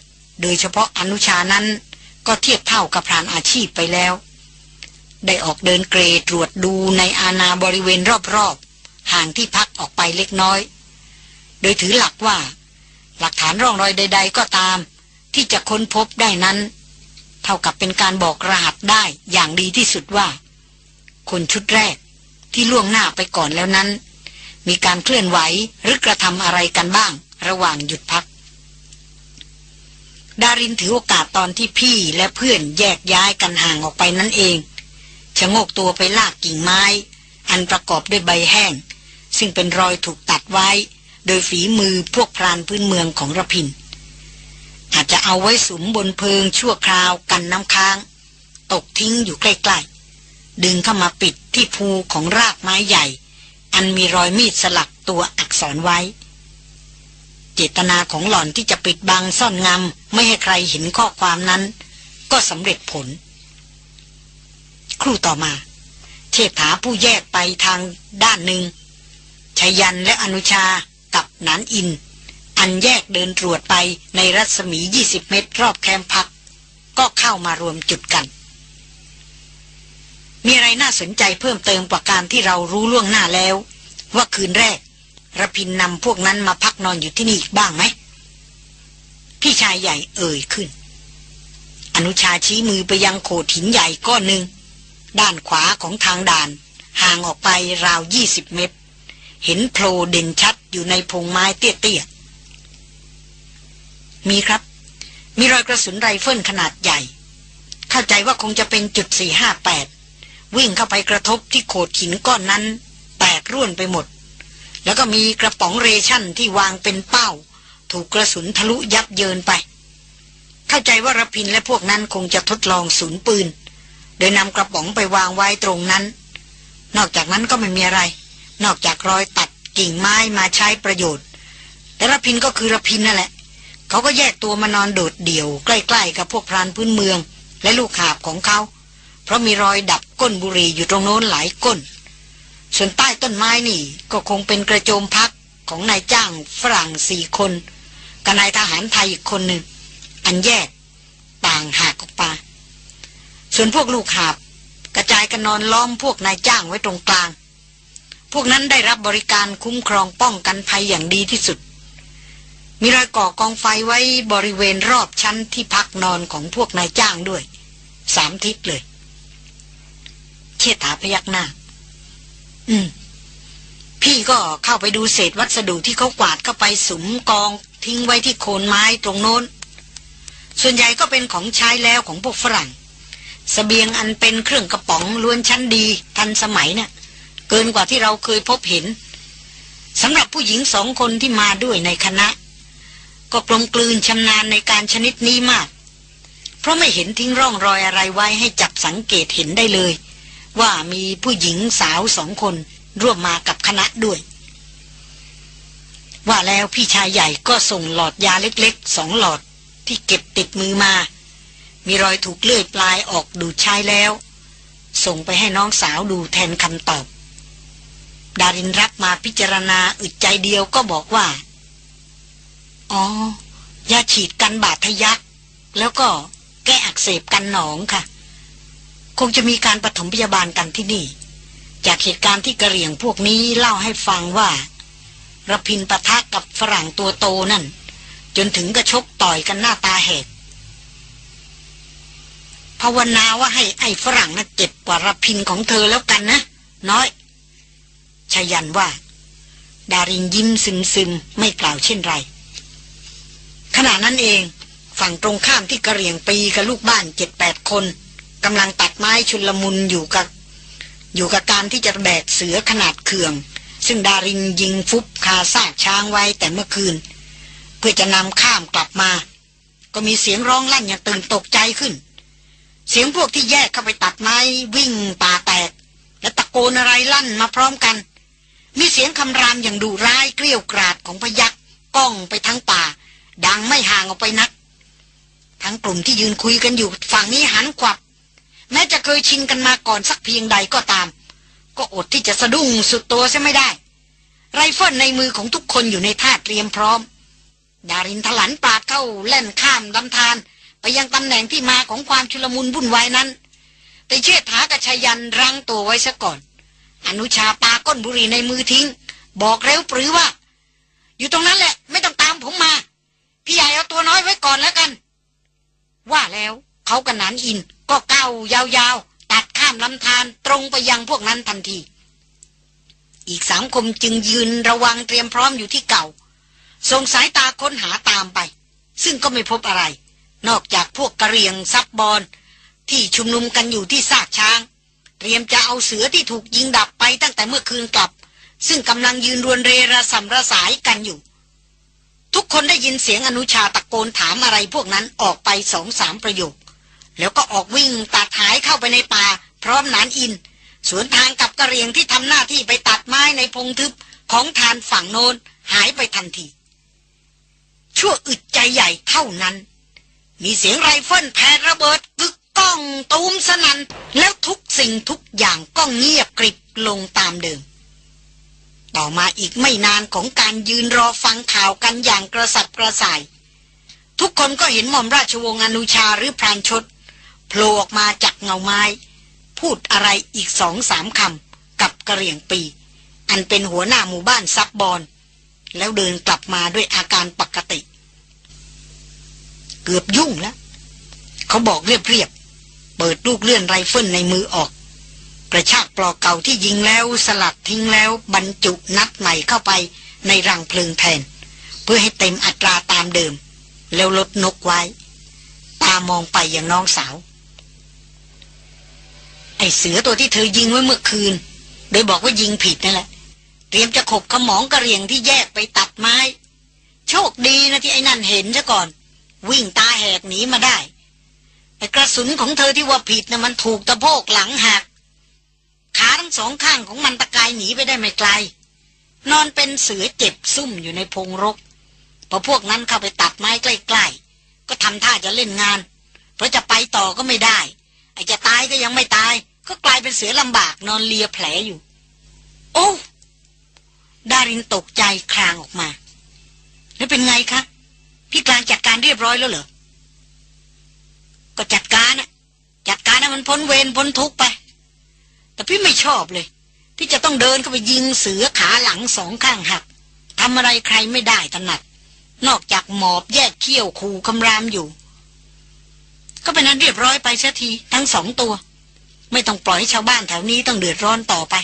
โดยเฉพาะอนุชานั้นก็เทียบเท่ากับพรานอาชีพไปแล้ว ได้ออกเดินเกรตรวจดูในอาณาบริเวณรอบๆ ห่างที่พักออกไปเล็กน้อย โดยถือหลักว่า หลักฐานร่องรอยใด ๆ ก็ตาม ที่จะค้นพบได้นั้น เท่ากับเป็นการบอกรหัสได้อย่างดีที่สุดว่า คนชุดแรกที่ล่วงหน้าไปก่อนแล้วนั้น มีการเคลื่อนไหวหรือกระทำอะไรกันบ้าง ระหว่างหยุดพัก ดารินถือโอกาสตอนที่พี่และเพื่อนแยกย้ายกันห่างออกไปนั่นเองชะโงกตัวไปลากกิ่งไม้ อันประกอบด้วยใบแห้ง ซึ่งเป็นรอยถูกตัดไว้ โดยฝีมือพวกพรานพื้นเมืองของระพิน อาจจะเอาไว้สุมบนเพิงชั่วคราวกันน้ำค้าง ตกทิ้งอยู่ใกล้ๆ ดึงเข้ามาปิดที่ภูของรากไม้ใหญ่ อันมีรอยมีดสลักตัวอักษรไว้ เจตนาของหล่อนที่จะปิดบังซ่อนงำไม่ให้ใครเห็นข้อความนั้น ก็สำเร็จผล ครู่ต่อมา เชษฐาผู้แยกไปทางด้านหนึ่งชยันและอนุชา นานอิน อันแยกเดินตรวจไปในรัศมี 20 เมตร รอบแคมป์พัก ก็เข้ามารวมจุดกัน มีอะไรน่าสนใจเพิ่มเติมกว่าการที่เรารู้ล่วงหน้าแล้ว ว่าคืนแรกระพินนำพวกนั้นมาพักนอนอยู่ที่นี่อีกบ้างไหม พี่ชายใหญ่เอ่ยขึ้น อนุชาชี้มือไปยังโขดหินใหญ่ก้อนหนึ่ง ด้านขวาของทางด่าน ห่างออกไปราวยี่สิบเมตร เห็นโผล่เด่นชัด อยู่ในพงไม้เตี้ยๆ มีครับ มีรอยกระสุนไรเฟิลขนาดใหญ่ เข้าใจว่าคงจะเป็นจุดสี่ห้าแปดวิ่งเข้าไปกระทบที่โขดหินก้อนนั้น แตกร่วนไปหมด แล้วก็มีกระป๋องเรชั่นที่วางเป็นเป้า ถูกกระสุนทะลุยับเยินไป เข้าใจว่ารพินและพวกนั้นคงจะทดลองศูนย์ปืน โดยนำกระป๋องไปวางไว้ตรงนั้น นอกจากนั้นก็ไม่มีอะไร นอกจากรอยตัด กิ่งไม้มาใช้ประโยชน์ แต่ระพินก็คือระพินนั่นแหละ เขาก็แยกตัวมานอนโดดเดี่ยว ใกล้ ๆ กับพวกพรานพื้นเมือง และลูกหาบของเขา เพราะมีรอยดับก้นบุรีอยู่ตรงโน้นหลายก้น ส่วนใต้ต้นไม้นี่ก็คงเป็นกระโจมพักของนายจ้างฝรั่งสี่คนกับนายทหารไทยอีกคนหนึ่งอันแยกต่างหากออกไปส่วนพวกลูกหาบกระจายกันนอนล้อมพวกนายจ้างไว้ตรงกลาง พวกนั้นได้รับบริการคุ้มครองป้องกันภัยอย่างดีที่สุด มีรอยก่อกองไฟไว้บริเวณรอบชั้นที่พักนอนของพวกนายจ้างด้วย สามทิศเลย เชิดถาพยักหน้า อืม พี่ก็เข้าไปดูเศษวัสดุที่เขากวาดเข้าไปสุมกอง ทิ้งไว้ที่โคนไม้ตรงโน้น ส่วนใหญ่ก็เป็นของใช้แล้วของพวกฝรั่งสเสบียงอันเป็นเครื่องกระป๋องล้วนชั้นดี ทันสมัยเนะ่ะ กินกว่าที่เราเคยพบเห็นสำหรับผู้หญิงสองคนที่มาด้วยในคณะ ก็กลมกลืนชำนาญในการชนิดนี้มาก เพราะไม่เห็นทิ้งร่องรอยอะไรไว้ให้จับสังเกตเห็นได้เลย ว่ามีผู้หญิงสาวสองคนร่วมมากับคณะด้วย ว่าแล้วพี่ชายใหญ่ก็ส่งหลอดยาเล็กๆสองหลอดที่เก็บติดมือมา มีรอยถูกเลื่อยปลายออกดูใช้แล้ว ส่งไปให้น้องสาวดูแทนคำตอบ ดารินรับมาพิจารณาอึดใจเดียวก็บอกว่า อ๋อยาฉีดกันบาดทะยัก แล้วก็แก้อักเสบกันหนองค่ะ คงจะมีการปฐมพยาบาลกันที่นี่ จากเหตุการณ์ที่กระเหรี่ยงพวกนี้เล่าให้ฟังว่าระพินปะทะกับฝรั่งตัวโตนั่น จนถึงกระชกต่อยกันหน้าตาแหกภาวนาว่าให้ไอ้ฝรั่งนะ่ะเจ็บกว่ารพินของเธอแล้วกันนะ น้อย ชยันว่า ดารินยิ้มซึมซึมไม่กล่าวเช่นไร ขณะนั้นเอง ฝั่งตรงข้ามที่กระเรียงปีกับลูกบ้านเจ็ดแปดคนกำลังตัดไม้ชุนลมุนอยู่กับ อยู่กับการที่จะแบกเสือขนาดเขื่อง ซึ่งดารินยิงฟุบคาซากช้างไว้แต่เมื่อคืน เพื่อจะนำข้ามกลับมา ก็มีเสียงร้องลั่นอย่างตื่นตกใจขึ้น เสียงพวกที่แยกเข้าไปตัดไม้วิ่งป่าแตกและตะโกนอะไรลั่นมาพร้อมกัน มีเสียงคำรามอย่างดุร้ายเกลี้ยวกราดของพยักก้องไปทั้งป่า ดังไม่ห่างออกไปนัก ทั้งกลุ่มที่ยืนคุยกันอยู่ฝั่งนี้หันขวับ แม้จะเคยชินกันมาก่อนสักเพียงใดก็ตาม ก็อดที่จะสะดุ้งสุดตัวใช่ไม่ได้ ไรเฟิลในมือของทุกคนอยู่ในท่าเตรียมพร้อม ดารินทลันปาดเข้าแล่นข้ามลำธารไปยังตำแหน่งที่มาของความชุลมุนวุ่นวายนั้น แต่เชิดถากระชายันรังตัวไว้ซะก่อน อนุชาปาก้นบุหรี่ในมือทิ้ง บอกเร็วปรือว่า อยู่ตรงนั้นแหละ ไม่ต้องตามผมมา พี่ใหญ่เอาตัวน้อยไว้ก่อนแล้วกัน ว่าแล้วเขากับนันอินก็ก้าวยาวๆ ตัดข้ามลำธารตรงไปยังพวกนั้นทันที อีกสามคมจึงยืนระวังเตรียมพร้อมอยู่ที่เก่าส่งสายตาค้นหาตามไป ซึ่งก็ไม่พบอะไร นอกจากพวกกระเรียงซับบอลที่ชุมนุมกันอยู่ที่ซากช้าง เตรียมจะเอาเสือที่ถูกยิงดับไปตั้งแต่เมื่อคืนกลับ ซึ่งกำลังยืนรวนเรระสำระสายกันอยู่ ทุกคนได้ยินเสียงอนุชาตะโกนถามอะไรพวกนั้นออกไปสองสามประโยค แล้วก็ออกวิ่งตัดหายเข้าไปในป่า พร้อมนานอิน สวนทางกับกระเรียงที่ทำหน้าที่ไปตัดไม้ในพงทึบของทานฝั่งโน้นหายไปทันทีชั่วอึดใจใหญ่เท่านั้น มีเสียงไรเฟิลแผดระเบิดกึก ก้องตูมสนันแล้วทุกสิ่งทุกอย่างก็เงียบกริบลงตามเดิม ต่อมาอีกไม่นานของการยืนรอฟังข่าวกันอย่างกระสับกระส่าย ทุกคนก็เห็นหม่อมราชวงศ์อนุชาหรือพรานชดโผล่ออกมาจากเงาไม้ พูดอะไรอีกสองสามคำกับกะเหรี่ยงปี อันเป็นหัวหน้าหมู่บ้านซับบอนแล้วเดินกลับมาด้วยอาการปกติ เกือบยุ่งแล้ว เขาบอกเรียบๆ เปิดลูกเลื่อนไรเฟิลในมือออก กระชากปลอกเก่าที่ยิงแล้วสลัดทิ้งแล้วบรรจุนัดใหม่เข้าไปในรังเพลิงแทน เพื่อให้เต็มอัตราตามเดิม แล้วลดนกไว้ ตามองไปอย่างน้องสาว ไอเสือตัวที่เธอยิงไว้เมื่อคืน โดยบอกว่ายิงผิดนั่นแหละ เตรียมจะขบขมองกระเรียงที่แยกไปตัดไม้ โชคดีนะที่ไอ้นั่นเห็นซะก่อน วิ่งตาแหกหนีมาได้ ไอ้กระสุนของเธอที่ว่าผิดนะมันถูกตะโพกหลังหัก ขาทั้งสองข้างของมันตะกายหนีไปได้ไม่ไกล นอนเป็นเสือเจ็บซุ่มอยู่ในพงรก พอพวกนั้นเข้าไปตัดไม้ใกล้ๆ ก็ทำท่าจะเล่นงาน เพราะจะไปต่อก็ไม่ได้ไอ้จะตายก็ยังไม่ตาย ก็กลายเป็นเสือลำบากนอนเลียแผลอยู่ โอ้ดารินตกใจคลางออกมา แล้วเป็นไงคะ พี่กลางจัดการเรียบร้อยแล้วเหรอ ก็จัดการนะจัดการให้มันพ้นเวรพ้นทุกไป แต่พี่ไม่ชอบเลย ที่จะต้องเดินเข้าไปยิงเสือขาหลังสองข้างหักทำอะไรใครไม่ได้ถนัด นอกจากหมอบแยกเขี้ยวขู่คำรามอยู่ ก็เป็นนั้นเรียบร้อยไปเสียทีทั้งสองตัว ไม่ต้องปล่อยให้ชาวบ้านแถวนี้ต้องเดือดร้อนต่อไป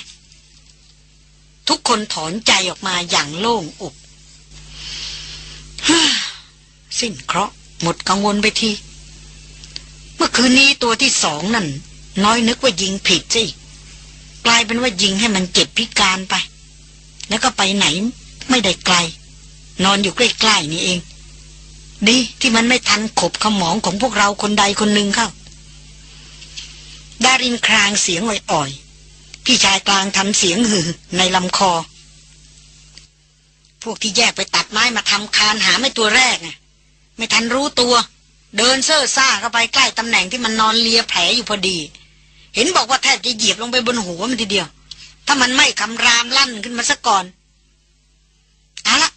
ทุกคนถอนใจออกมาอย่างโล่งอกสิ้นเคราะห์หมดกังวลไปที มื่อคืนนี้ตัวที่สองนั่น น้อยนึกว่ายิงผิดสิกลายเป็นว่ายิงให้มันเจ็บพิการไป แล้วก็ไปไหนไม่ได้ไกล นอนอยู่ใกล้ๆนี่เอง ดีที่มันไม่ทันขบขมองของพวกเราคนใดคนหนึ่งเข้า ดารินครางเสียงอ่อยพี่ชายกลางทำเสียงหือในลำคอ พวกที่แยกไปตัดไม้มาทำคานหาไม่ตัวแรกไงไม่ทันรู้ตัว เดินเซ่อซ่าเข้าไปใกล้ตำแหน่งที่มันนอนเลียแผลอยู่พอดี เห็นบอกว่าแทบจะเหยียบลงไปบนหัวมันทีเดียว ถ้ามันไม่คำรามลั่นขึ้นมาซะก่อนเอาละ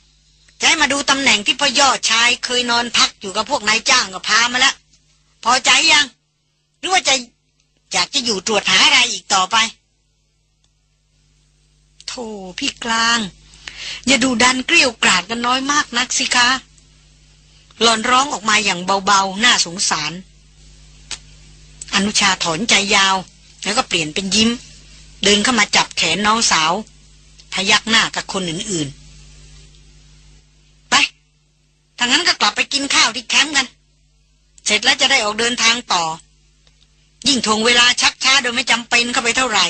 จะให้มาดูตำแหน่งที่พ่อยอดชายเคยนอนพักอยู่กับพวกนายจ้างก็พามาแล้วพอใจยัง หรือว่าจะอยากจะอยู่ตรวจหาอะไรอีกต่อไปโธ่พี่กลาง อย่าดูดันเกลี้ยวกราดกันน้อยมากนักสิคะ หลอนร้องออกมาอย่างเบาๆ น่าสงสาร อนุชาถอนใจยาว แล้วก็เปลี่ยนเป็นยิ้ม เดินเข้ามาจับแขนน้องสาว พยักหน้ากับคนอื่นๆ ไปถ้างั้นก็กลับไปกินข้าวที่แคมป์กัน เสร็จแล้วจะได้ออกเดินทางต่อ ยิ่งทวงเวลาชักช้าโดยไม่จำเป็นเข้าไปเท่าไหร่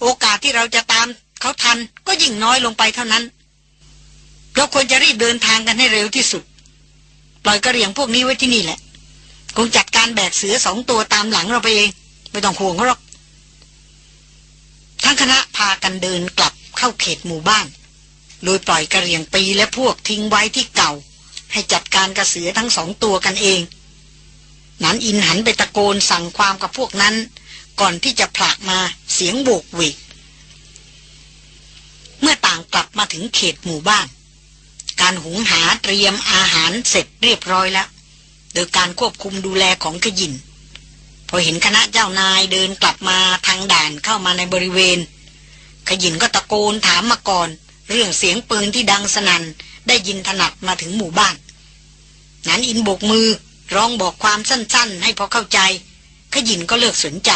โอกาสที่เราจะตามเขาทันก็ยิ่งน้อยลงไปเท่านั้นเราควรจะรีบเดินทางกันให้เร็วที่สุด ปล่อยกระเหรี่ยงพวกนี้ไว้ที่นี่แหละ คงจัดการแบกเสือสองตัวตามหลังเราไปเอง ไม่ต้องห่วงหรอก ทั้งคณะพากันเดินกลับเข้าเขตหมู่บ้าน โดยปล่อยกระเรียงปีและพวกทิ้งไว้ที่เก่า ให้จัดการกระเสือทั้งสองตัวกันเอง นั้นอินหันไปตะโกนสั่งความกับพวกนั้น ก่อนที่จะผลักมาเสียงโบกเวกเมื่อต่างกลับมาถึงเขตหมู่บ้าน การหุงหาเตรียมอาหารเสร็จเรียบร้อยแล้ว โดยการควบคุมดูแลของขยิน พอเห็นคณะเจ้านายเดินกลับมาทางด่านเข้ามาในบริเวณ ขยินก็ตะโกนถามมาก่อน เรื่องเสียงปืนที่ดังสนัน่นได้ยินถนัดมาถึงหมู่บ้าน นั้นอินโบกมือร้องบอกความสั้นๆ ให้พอเข้าใจ ขยินก็เลิกสนใจ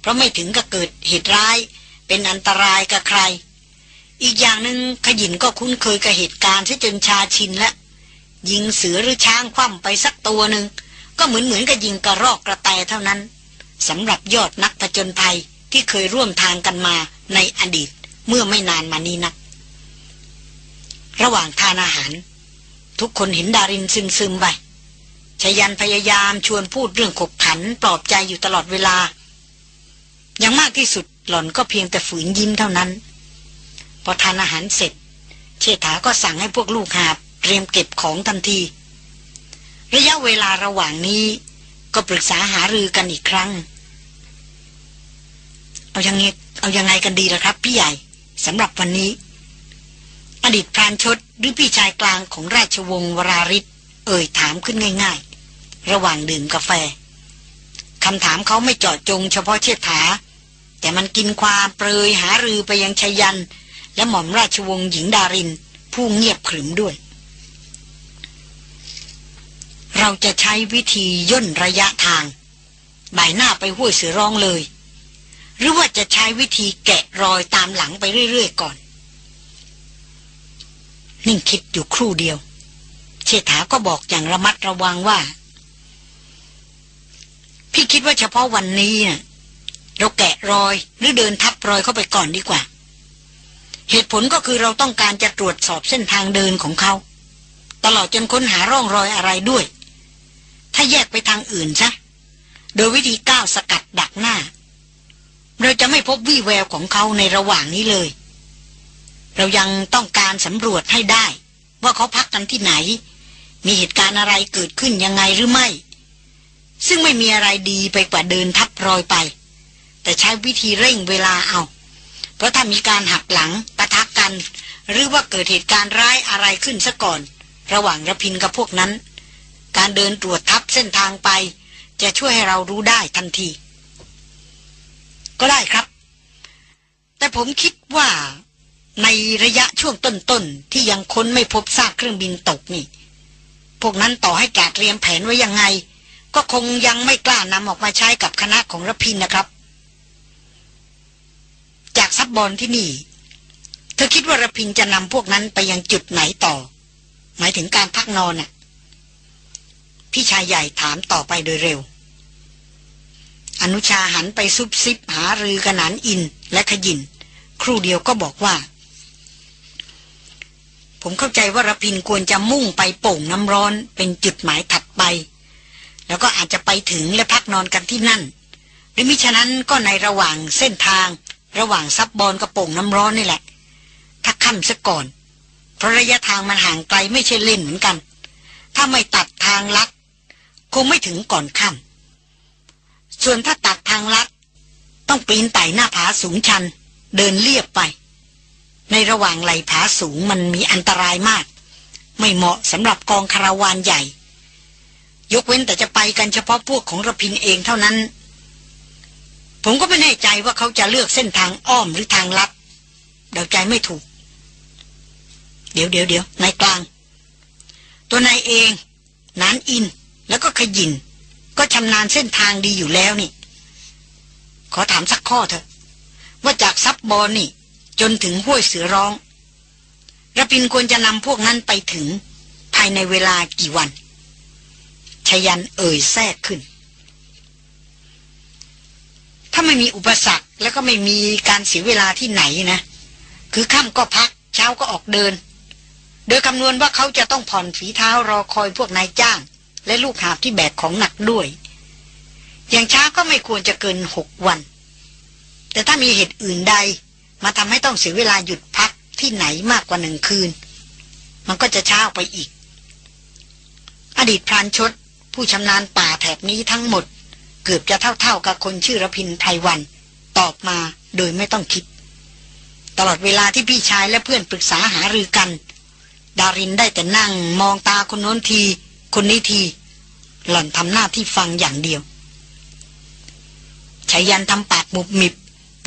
เพราะไม่ถึงกับเกิดเหตุร้าย เป็นอันตรายกับใคร อีกอย่างหนึง่งขยินก็คุ้นเคยกับเหตุการณ์ที่จนชาชินแล้วยิงเสือหรือช้างคว่ำไปสักตัวหนึ่งก็เหมือนเหมือนกับยิงกระรอกกระแตเท่านั้นสำหรับยอดนักผจญภัยที่เคยร่วมทางกันมาในอดีตเมื่อไม่นานมานี้นัก ระหว่างทานอาหาร ทุกคนเห็นดารินซึมซึมไปชยันพยายามชวนพูดเรื่องขบขันปลอบใจอยู่ตลอดเวลา อย่างมากที่สุดหล่อนก็เพียงแต่ฝืนยิ้มเท่านั้น พอทานอาหารเสร็จ เชษฐาก็สั่งให้พวกลูกหาบเตรียมเก็บของทันที ระยะเวลาระหว่างนี้ ก็ปรึกษาหารือกันอีกครั้ง เอายังไงเอายังไงกันดีล่ะครับ พี่ใหญ่สำหรับวันนี้ อดีตพรานชดหรือพี่ชายกลางของราชวงศ์วราริศเอ่ยถามขึ้นง่าย ๆ ระหว่างดื่มกาแฟคำถามเขาไม่เจาะจงเฉพาะเชษฐา แต่มันกินความเปรยหารือไปยังชยัน และหม่อมราชวงศ์หญิงดาริน ผู้เงียบขรึมด้วย เราจะใช้วิธีย่นระยะทางบ่ายหน้าไปห้วยเสือร้องเลย หรือว่าจะใช้วิธีแกะรอยตามหลังไปเรื่อยๆก่อน นิ่งคิดอยู่ครู่เดียว เชษฐาก็บอกอย่างระมัดระวังว่า พี่คิดว่าเฉพาะวันนี้นะเราแกะรอยหรือเดินทับรอยเข้าไปก่อนดีกว่า เหตุผลก็คือเราต้องการจะตรวจสอบเส้นทางเดินของเขา ตลอดจนค้นหาร่องรอยอะไรด้วย ถ้าแยกไปทางอื่นซะโดยวิธีก้าวสกัดดักหน้า เราจะไม่พบวี่แววของเขาในระหว่างนี้เลย เรายังต้องการสำรวจให้ได้ ว่าเขาพักกันที่ไหน มีเหตุการณ์อะไรเกิดขึ้นยังไงหรือไม่ ซึ่งไม่มีอะไรดีไปกว่าเดินทับรอยไป แต่ใช้วิธีเร่งเวลาเอา เพราะถ้ามีการหักหลังปะทะกกัน หรือว่าเกิดเหตุการณ์ร้ายอะไรขึ้นซะก่อน ระหว่างระพินกับพวกนั้น การเดินตรวจทับเส้นทางไป จะช่วยให้เรารู้ได้ทันที ก็ได้ครับ แต่ผมคิดว่าในระยะช่วงต้นๆ ที่ยังค้นไม่พบซากเครื่องบินตกนี่ พวกนั้นต่อให้แกเตรียมแผนไว้ยังไง ก็คงยังไม่กล้านำออกมาใช้กับคณะของรพินนะครับ จากซับบอลที่นี่ เธอคิดว่ารพินจะนำพวกนั้นไปยังจุดไหนต่อ หมายถึงการพักนอนน่ะ พี่ชายใหญ่ถามต่อไปโดยเร็ว อนุชาหันไปซุบซิบหารือกนานอินและขยิน ครู่เดียวก็บอกว่า ผมเข้าใจว่ารพินควรจะมุ่งไปโป่งน้ำร้อนเป็นจุดหมายถัดไป แล้วก็อาจจะไปถึงและพักนอนกันที่นั่น หรือมิฉะนั้นก็ในระหว่างเส้นทาง ระหว่างซับบอลกระโป่งน้ำร้อนนี่แหละ ถ้าค่ำซะก่อน เพราะระยะทางมันห่างไกลไม่ใช่เล่นเหมือนกัน ถ้าไม่ตัดทางลัด คงไม่ถึงก่อนค่ำส่วนถ้าตัดทางลัด ต้องปีนไต่หน้าผาสูงชัน เดินเลียบไป ในระหว่างไหลผาสูงมันมีอันตรายมาก ไม่เหมาะสำหรับกองคาราวานใหญ่ ยกเว้นแต่จะไปกันเฉพาะพวกของระพินเองเท่านั้น ผมก็ไม่แน่ใจว่าเขาจะเลือกเส้นทางอ้อมหรือทางลัดเดาใจไม่ถูก เดี๋ยวเดี๋ยวเดี๋ยวนายกลาง ตัวนายเองนานอินแล้วก็ขยิน ก็ชำนาญเส้นทางดีอยู่แล้วนี่ ขอถามสักข้อเถอะ ว่าจากซับบอลนี่ จนถึงห้วยเสือร้องระพินควรจะนำพวกนั้นไปถึง ภายในเวลากี่วันชยันเอ่ยแทรกขึ้นาไม่มีอุปสรรคแล้วก็ไม่มีการเสียเวลาที่ไหนนะ คือค่ำก็พัก เช้าก็ออกเดิน โดยคำนวณว่าเขาจะต้องผ่อนฝีเท้ารอคอยพวกนายจ้าง และลูกหาบที่แบกของหนักด้วย อย่างช้าก็ไม่ควรจะเกินหกวัน แต่ถ้ามีเหตุอื่นใด มาทำให้ต้องเสียเวลาหยุดพักที่ไหนมากกว่าหนึ่งคืน มันก็จะช้าไปอีก อดีตพรานชด ผู้ชำนาญป่าแถบนี้ทั้งหมด เกือบจะเท่าๆกับคนชื่อระพินไพรวัน ตอบมาโดยไม่ต้องคิด ตลอดเวลาที่พี่ชายและเพื่อนปรึกษาหารือกัน ดารินได้แต่นั่งมองตาคนโน้นที คนนี้ที หล่อนทำหน้าที่ฟังอย่างเดียวชายันทำปากมุบมิบ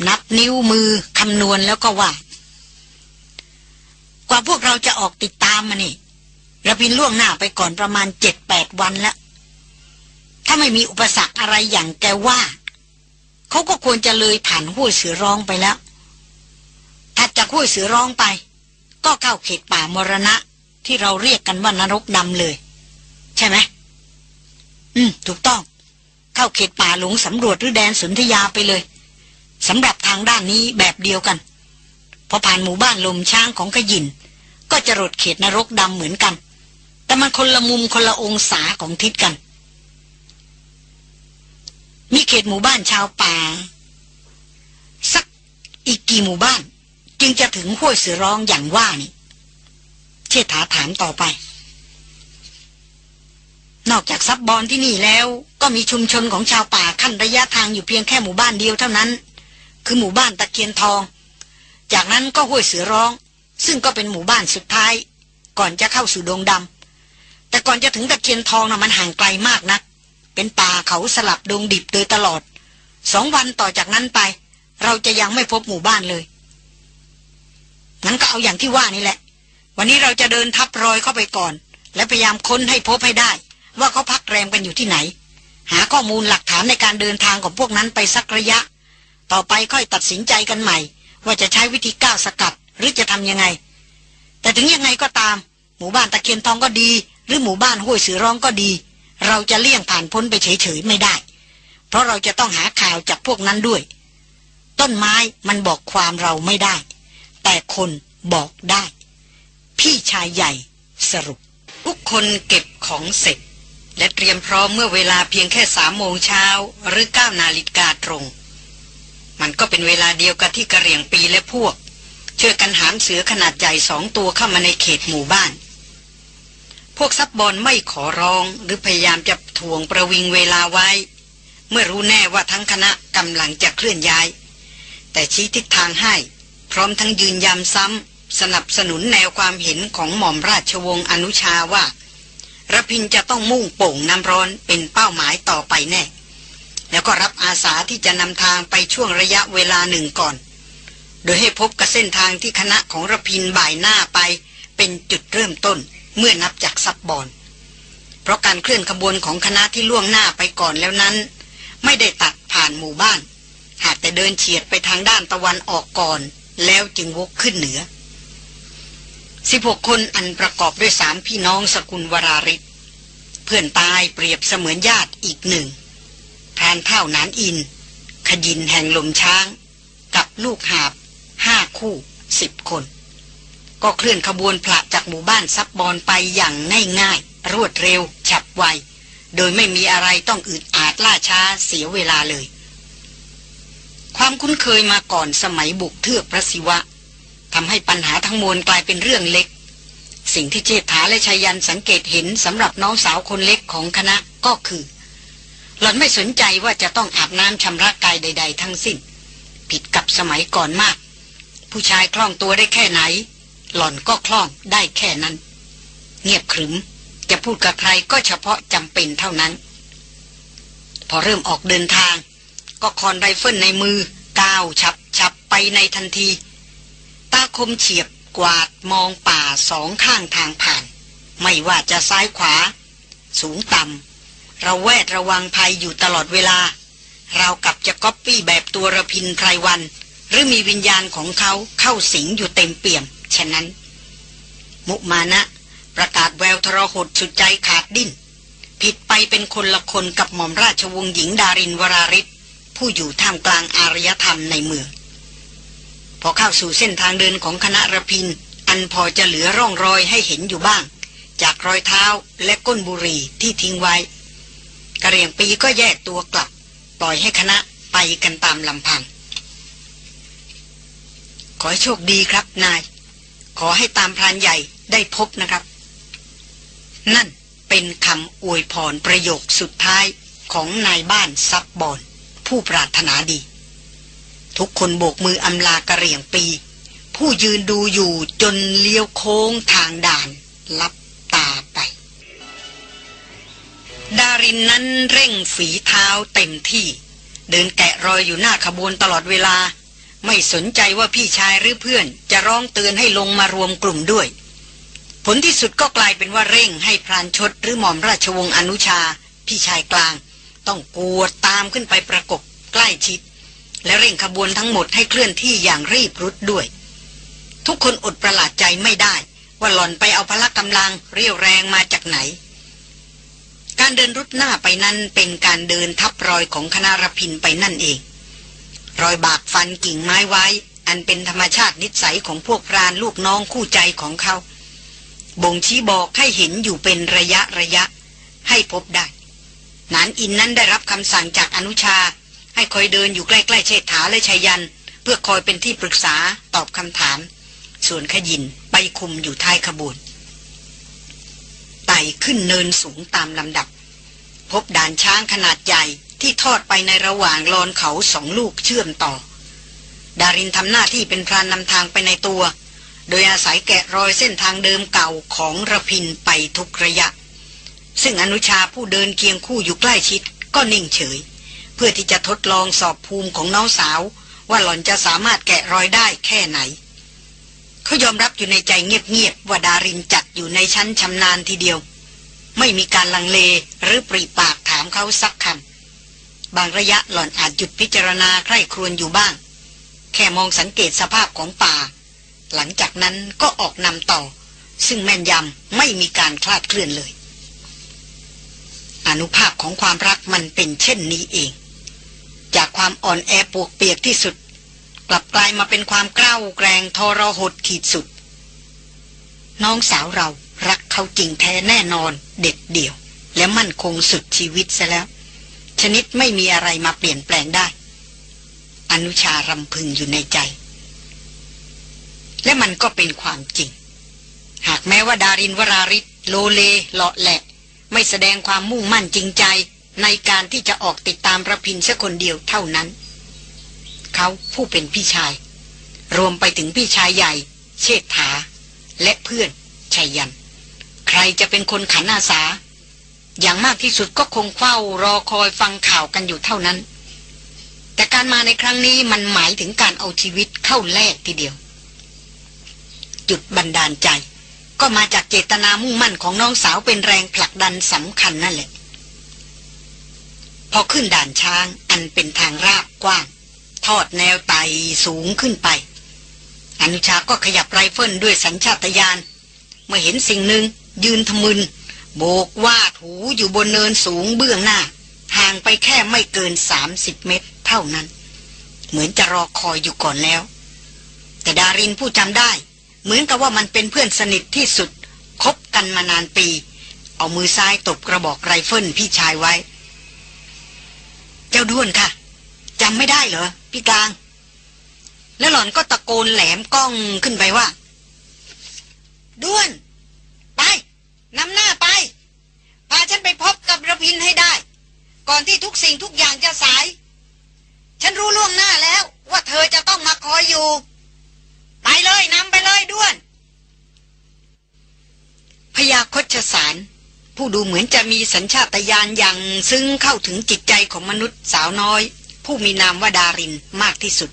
นับนิ้วมือคำนวณแล้วก็ว่า กว่าพวกเราจะออกติดตามมานี่ระพินล่วงหน้าไปก่อนประมาณเจ็ดแปดวันแล้ว ถ้าไม่มีอุปสรรคอะไรอย่างแกว่า เขาก็ควรจะเลยผ่านห้วยเสือร้องไปแล้วถัดจากห้วยเสือร้องไป ก็เข้าเขตป่ามรณะ ที่เราเรียกกันว่านรกดำเลย ใช่ไหม อืม ถูกต้อง เข้าเขตป่าหลงสำรวจหรือแดนสุนธยาไปเลยสำหรับทางด้านนี้แบบเดียวกัน พอผ่านหมู่บ้านลมช้างของขยิน ก็จะรดเขตนรกดำเหมือนกัน แต่มันคนละมุมคนละองศาของทิศกัน มีเขตหมู่บ้านชาวป่า สักอีกกี่หมู่บ้าน จึงจะถึงห้วยเสือร้องอย่างว่านี่เชษฐาถามต่อไป นอกจากซับบอลที่นี่แล้ว ก็มีชุมชนของชาวป่าขั้นระยะทางอยู่เพียงแค่หมู่บ้านเดียวเท่านั้น คือหมู่บ้านตะเคียนทอง จากนั้นก็ห้วยเสือร้อง ซึ่งก็เป็นหมู่บ้านสุดท้าย ก่อนจะเข้าสู่ดงดำแต่ก่อนจะถึงตะเคียนทองนะ่ะมันห่างไกลมากนะัก เป็นป่าเขาสลับดงดิบโดยตลอด สองวันต่อจากนั้นไป เราจะยังไม่พบหมู่บ้านเลย งั้นก็เอาอย่างที่ว่านี่แหละ วันนี้เราจะเดินทับรอยเข้าไปก่อน และพยายามค้นให้พบให้ได้ ว่าเขาพักแรมกันอยู่ที่ไหน หาข้อมูลหลักฐานในการเดินทางของพวกนั้นไปสักระยะ ต่อไปค่อยตัดสินใจกันใหม่ ว่าจะใช้วิธีก้าวสกัดหรือจะทำยังไง แต่ถึงยังไงก็ตาม หมู่บ้านตะเคียนทองก็ดี หรือหมู่บ้านห้วยสือร้องก็ดี เราจะเลี่ยงผ่านพ้นไปเฉยๆไม่ได้ เพราะเราจะต้องหาข่าวจากพวกนั้นด้วย ต้นไม้มันบอกความเราไม่ได้ แต่คนบอกได้ พี่ชายใหญ่สรุป ทุกคนเก็บของเสร็จ และเตรียมพร้อมเมื่อเวลาเพียงแค่สามโมงเช้าหรือเก้านาฬิกาตรง มันก็เป็นเวลาเดียวกับที่กระเรียงปีและพวก ช่วยกันหามเสือขนาดใหญ่สองตัวเข้ามาในเขตหมู่บ้าน พวกซับบอลไม่ขอร้องหรือพยายามจะทวงประวิงเวลาไว้ เมื่อรู้แน่ว่าทั้งคณะกำลังจะเคลื่อนย้าย แต่ชี้ทิศทางให้ พร้อมทั้งยืนยันซ้ำสนับสนุนแนวความเห็นของหม่อมราชวงศ์อนุชาว่าระพินจะต้องมุ่งโป่งน้ำร้อนเป็นเป้าหมายต่อไปแน่ แล้วก็รับอาสาที่จะนำทางไปช่วงระยะเวลาหนึ่งก่อน โดยให้พบกับเส้นทางที่คณะของระพินบ่ายหน้าไปเป็นจุดเริ่มต้น เมื่อนับจากซับบอน เพราะการเคลื่อนขบวนของคณะที่ล่วงหน้าไปก่อนแล้วนั้น ไม่ได้ตัดผ่านหมู่บ้าน หากแต่เดินเฉียดไปทางด้านตะวันออกก่อน แล้วจึงวกขึ้นเหนือสิบหกคนอันประกอบด้วยสามพี่น้องสกุลวราริศเพื่อนตายเปรียบเสมือนญาติอีกหนึ่งแทนเท่านานอิน ขยินแห่งลมช้าง กับลูกหาบห้าคู่สิบคน ก็เคลื่อนขบวนผละจากหมู่บ้านซับบอนไปอย่างง่ายๆรวดเร็ว ฉับไว โดยไม่มีอะไรต้องอึดอาดล่าช้าเสียเวลาเลย ความคุ้นเคยมาก่อนสมัยบุกเทือกพระศิวะทำให้ปัญหาทั้งมวลกลายเป็นเรื่องเล็ก สิ่งที่เจษฐาและชายันสังเกตเห็นสำหรับน้องสาวคนเล็กของคณะก็คือ หล่อนไม่สนใจว่าจะต้องอาบน้ำชำระกายใด ๆ ทั้งสิ้น ผิดกับสมัยก่อนมาก ผู้ชายคล่องตัวได้แค่ไหน หล่อนก็คล่องได้แค่นั้น เงียบขรึมจะพูดกับใครก็เฉพาะจำเป็นเท่านั้น พอเริ่มออกเดินทาง ก็คอนไรเฟิลในมือก้าวฉับฉับไปในทันที ตาคมเฉียบกวาดมองป่าสองข้างทางผ่าน ไม่ว่าจะซ้ายขวา สูงต่ำเราแวดระวังภัยอยู่ตลอดเวลา เรากับจะก๊อปปี้แบบตัวระพินไพรวัน หรือมีวิญญาณของเขาเข้าสิงอยู่เต็มเปี่ยม ฉะนั้น มุมานะ ประกาศแววทรหดสุดใจขาดดิ้น ผิดไปเป็นคนละคนกับหม่อมราชวงศ์หญิงดารินวราริศผู้อยู่ท่ามกลางอารยธรรมในเมือง พอเข้าสู่เส้นทางเดินของคณะระพิน อันพอจะเหลือร่องรอยให้เห็นอยู่บ้าง จากรอยเท้าและก้นบุหรี่ที่ทิ้งไว้กระเรียงปีก็แยกตัวกลับ ปล่อยให้คณะไปกันตามลำพัง ขอให้โชคดีครับนาย ขอให้ตามพรานใหญ่ได้พบนะครับ นั่นเป็นคำอวยพรประโยคสุดท้ายของนายบ้านซับบอน ผู้ปรารถนาดี ทุกคนโบกมืออำลากระเรียงปี ผู้ยืนดูอยู่จนเลี้ยวโค้งทางด่านลับตาไป ดารินนั้นเร่งฝีเท้าเต็มที่ เดินแกะรอยอยู่หน้าขบวนตลอดเวลา ไม่สนใจว่าพี่ชายหรือเพื่อน จะร้องเตือนให้ลงมารวมกลุ่มด้วย ผลที่สุดก็กลายเป็นว่าเร่งให้พรานชดหรือหม่อมราชวงศ์อนุชา พี่ชายกลาง ต้องกวดตามขึ้นไปประกบใกล้ชิด และเร่งขบวนทั้งหมดให้เคลื่อนที่อย่างรีบรุดด้วย ทุกคนอดประหลาดใจไม่ได้ ว่าหล่อนไปเอาพละกำลังเรียวแรงมาจากไหนการเดินรุดหน้าไปนั้นเป็นการเดินทับรอยของคณะรพินไปนั่นเอง รอยบากฟันกิ่งไม้ไว้ อันเป็นธรรมชาตินิสัยของพวกพรานลูกน้องคู่ใจของเขา บ่งชี้บอกให้เห็นอยู่เป็นระยะระยะ ให้พบได้นานอินนั้นได้รับคำสั่งจากอนุชา ให้คอยเดินอยู่ใกล้ๆเชษฐาและชายัน เพื่อคอยเป็นที่ปรึกษาตอบคำถาม ส่วนขยินไปคุมอยู่ท้ายขบวนไต่ขึ้นเนินสูงตามลำดับ พบด่านช้างขนาดใหญ่ ที่ทอดไปในระหว่างลอนเขาสองลูกเชื่อมต่อ ดารินทำหน้าที่เป็นพรานนำทางไปในตัว โดยอาศัยแกะรอยเส้นทางเดิมเก่าของระพินไปทุกระยะ ซึ่งอนุชาผู้เดินเคียงคู่อยู่ใกล้ชิดก็นิ่งเฉย เพื่อที่จะทดลองสอบภูมิของน้องสาว ว่าหล่อนจะสามารถแกะรอยได้แค่ไหนเขายอมรับอยู่ในใจเงียบๆว่าดารินจัดอยู่ในชั้นชำนาญทีเดียว ไม่มีการลังเลหรือปริปากถามเขาสักคำ บางระยะหล่อนอาจหยุดพิจารณาใคร่ครวญอยู่บ้าง แค่มองสังเกตสภาพของป่า หลังจากนั้นก็ออกนำต่อ ซึ่งแม่นยำไม่มีการคลาดเคลื่อนเลย อนุภาพของความรักมันเป็นเช่นนี้เอง จากความอ่อนแอปวกเปียกที่สุด กลับกลายมาเป็นความกล้าแกรงทรหดขีดสุด น้องสาวเรารักเขาจริงแท้แน่นอนเด็ดเดี่ยว และมั่นคงสุดชีวิตซะแล้ว ชนิดไม่มีอะไรมาเปลี่ยนแปลงได้ อนุชารำพึงอยู่ในใจ และมันก็เป็นความจริง หากแม้ว่าดารินวราริศโลเลเลาะแหละ ไม่แสดงความมุ่งมั่นจริงใจในการที่จะออกติดตามระพินสักคนเดียวเท่านั้น เขาผู้เป็นพี่ชาย รวมไปถึงพี่ชายใหญ่ เชษฐา และเพื่อนชัยยัน ใครจะเป็นคนขันอาสา อย่างมากที่สุดก็คงเฝ้ารอคอยฟังข่าวกันอยู่เท่านั้น แต่การมาในครั้งนี้มันหมายถึงการเอาชีวิตเข้าแลกทีเดียว จุดบันดาลใจ ก็มาจากเจตนามุ่งมั่นของน้องสาวเป็นแรงผลักดันสำคัญนั่นแหละ พอขึ้นด่านช้างอันเป็นทางราบกว้าง ทอดแนวไต่สูงขึ้นไป อนุชาก็ขยับไรเฟิลด้วยสัญชาตญาณเมื่อเห็นสิ่งหนึ่งยืนทะมึน โบกใบหูอยู่บนเนินสูงเบื้องหน้า ห่างไปแค่ไม่เกินสามสิบเมตร เท่านั้น เหมือนจะรอคอยอยู่ก่อนแล้ว แต่ดารินผู้จำได้ เหมือนกับว่ามันเป็นเพื่อนสนิทที่สุดคบกันมานานปี เอามือซ้ายตบกระบอกไรเฟิลพี่ชายไว้ เจ้าด้วนค่ะจำไม่ได้เหรอ พี่กลาง แล้วหล่อนก็ตะโกนแหลมก้องขึ้นไปว่า ด้วน ไป นำหน้าไป พาฉันไปพบกับระพินให้ได้ ก่อนที่ทุกสิ่งทุกอย่างจะสาย ฉันรู้ล่วงหน้าแล้วว่าเธอจะต้องมาคอยอยู่ ไปเลยนำไปเลยด้วน พยาคชสาร ผู้ดูเหมือนจะมีสัญชาตญาณอย่างซึ่งเข้าถึงจิตใจของมนุษย์สาวน้อย ผู้มีนามว่าดารินมากที่สุด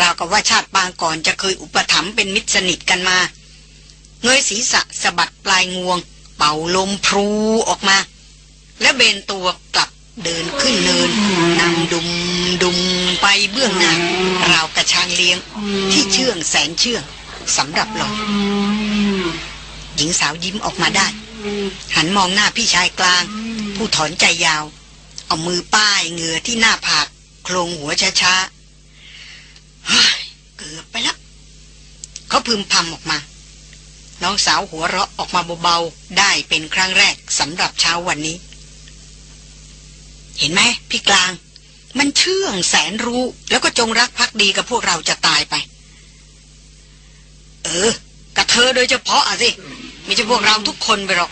ราวกับว่าชาติปางก่อนจะเคยอุปถัมภ์เป็นมิตรสนิทกันมา เงยศีรษะสะบัดปลายงวง เป่าลมพลูออกมา และเบนตัวกลับเดินขึ้นเนินนำดุมดุมไปเบื้องหน้าราวกระชางเลี้ยง ที่เชื่องแสนเชื่องสำหรับหลอนหญิงสาวยิ้มออกมาได้ หันมองหน้าพี่ชายกลาง ผู้ถอนใจยาว เอามือป้ายเหงื่อที่หน้าผากโคลงหัวช้าๆเกือบไปแล้วเขาพึมพำออกมา น้องสาวหัวเราะออกมาเบาๆ ได้เป็นครั้งแรกสำหรับเช้าวันนี้ เห็นไหมพี่กลาง มันเชื่องแสนรู้แล้วก็จงรักภักดีกับพวกเราจะตายไป เออ กับเธอโดยเฉพาะอะสิไม่ใช่พวกเราทุกคนไปหรอก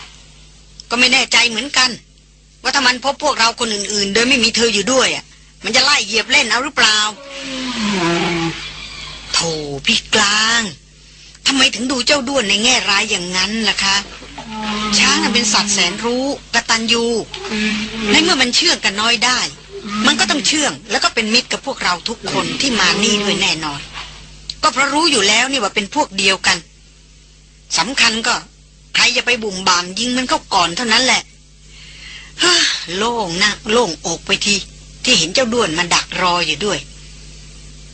ก็ไม่แน่ใจเหมือนกัน ว่าถ้ามันพบพวกเราคนอื่น ๆ โดยไม่มีเธออยู่ด้วยอะ มันจะไล่เหยียบเล่นเอาหรือเปล่าโธ่พี่กลาง ทำไมถึงดูเจ้าด้วนในแง่ร้ายอย่างนั้นล่ะคะ ช้างเป็นสัตว์แสนรู้กตัญญูในเมื่อมันเชื่องกันน้อยได้ มันก็ต้องเชื่องแล้วก็เป็นมิตรกับพวกเราทุกคนที่มานี่ด้วยแน่นอน ก็เพราะรู้อยู่แล้วนี่ว่าเป็นพวกเดียวกันสำคัญก็ ใครจะไปบุ่มบามยิงมันเข้าก่อนเท่านั้นแหละโล่งนะโล่งอกไปที ที่เห็นเจ้าด้วนมันดักรออยู่ด้วย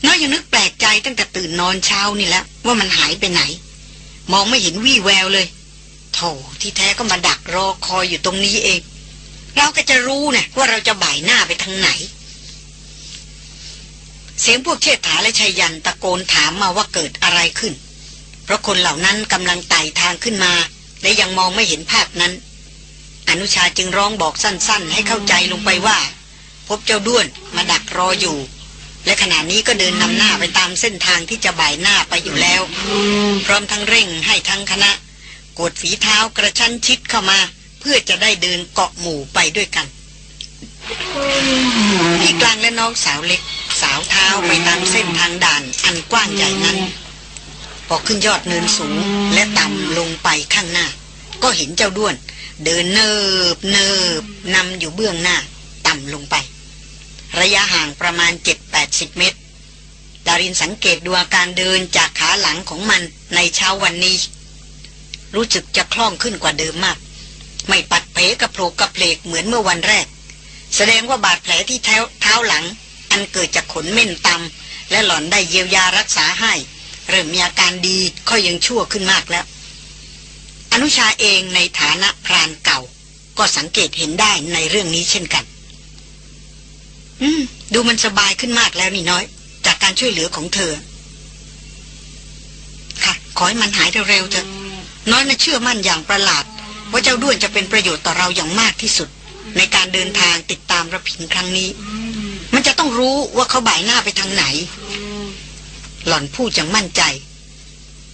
น้อยยังนึกแปลกใจตั้งแต่ตื่นนอนเช้านี่แล้ว ว่ามันหายไปไหน มองไม่เห็นวี่แววเลยโธ่ที่แท้ก็มาดักรอคอยอยู่ตรงนี้เอง เราก็จะรู้นะว่าเราจะบ่ายหน้าไปทางไหน เสียงพวกเชษฐาและชัยยันตะโกนถามมาว่าเกิดอะไรขึ้น เพราะคนเหล่านั้นกำลังไต่ทางขึ้นมา และยังมองไม่เห็นภาพนั้น อนุชาจึงร้องบอกสั้น ๆ ให้เข้าใจลงไปว่า พบเจ้าด้วนมาดักรออยู่ และขณะนี้ก็เดินนำหน้าไปตามเส้นทางที่จะบ่ายหน้าไปอยู่แล้ว พร้อมทั้งเร่งให้ทั้งคณะ กดฝีเท้ากระชั้นชิดเข้ามา เพื่อจะได้เดินเกาะหมู่ไปด้วยกันพี่กลางและน้องสาวเล็ก สาวเท้าไปตามเส้นทางด่านอันกว้างใหญ่นั้นพอขึ้นยอดเนินสูงและต่ำลงไปข้างหน้า ก็เห็นเจ้าด้วน เดินเนิบเนิบนำอยู่เบื้องหน้า ต่ำลงไป ระยะห่างประมาณ 7-80 เมตร ดารินสังเกตดูอาการเดินจากขาหลังของมันในเช้าวันนี้ รู้สึกจะคล่องขึ้นกว่าเดิมมาก ไม่ปัดเผกระโผลกกระเพลกเหมือนเมื่อวันแรก แสดงว่าบาดแผลที่เท้าเท้าหลัง อันเกิดจากขนเม่นตำและหล่อนได้เยียวยารักษาให้ เริ่มมีอาการดีค่อยยังชั่วขึ้นมากแล้ว อนุชาเองในฐานะพรานเก่า ก็สังเกตเห็นได้ในเรื่องนี้เช่นกัน อืม ดูมันสบายขึ้นมากแล้วนี่น้อย จากการช่วยเหลือของเธอ ค่ะ ขอให้มันหายเร็วๆเถอะน้อยน่ะเชื่อมั่นอย่างประหลาด ว่าเจ้าด้วนจะเป็นประโยชน์ต่อเราอย่างมากที่สุด ในการเดินทางติดตามระพินครั้งนี้ มันจะต้องรู้ว่าเขาบ่ายหน้าไปทางไหน หล่อนพูดอย่างมั่นใจ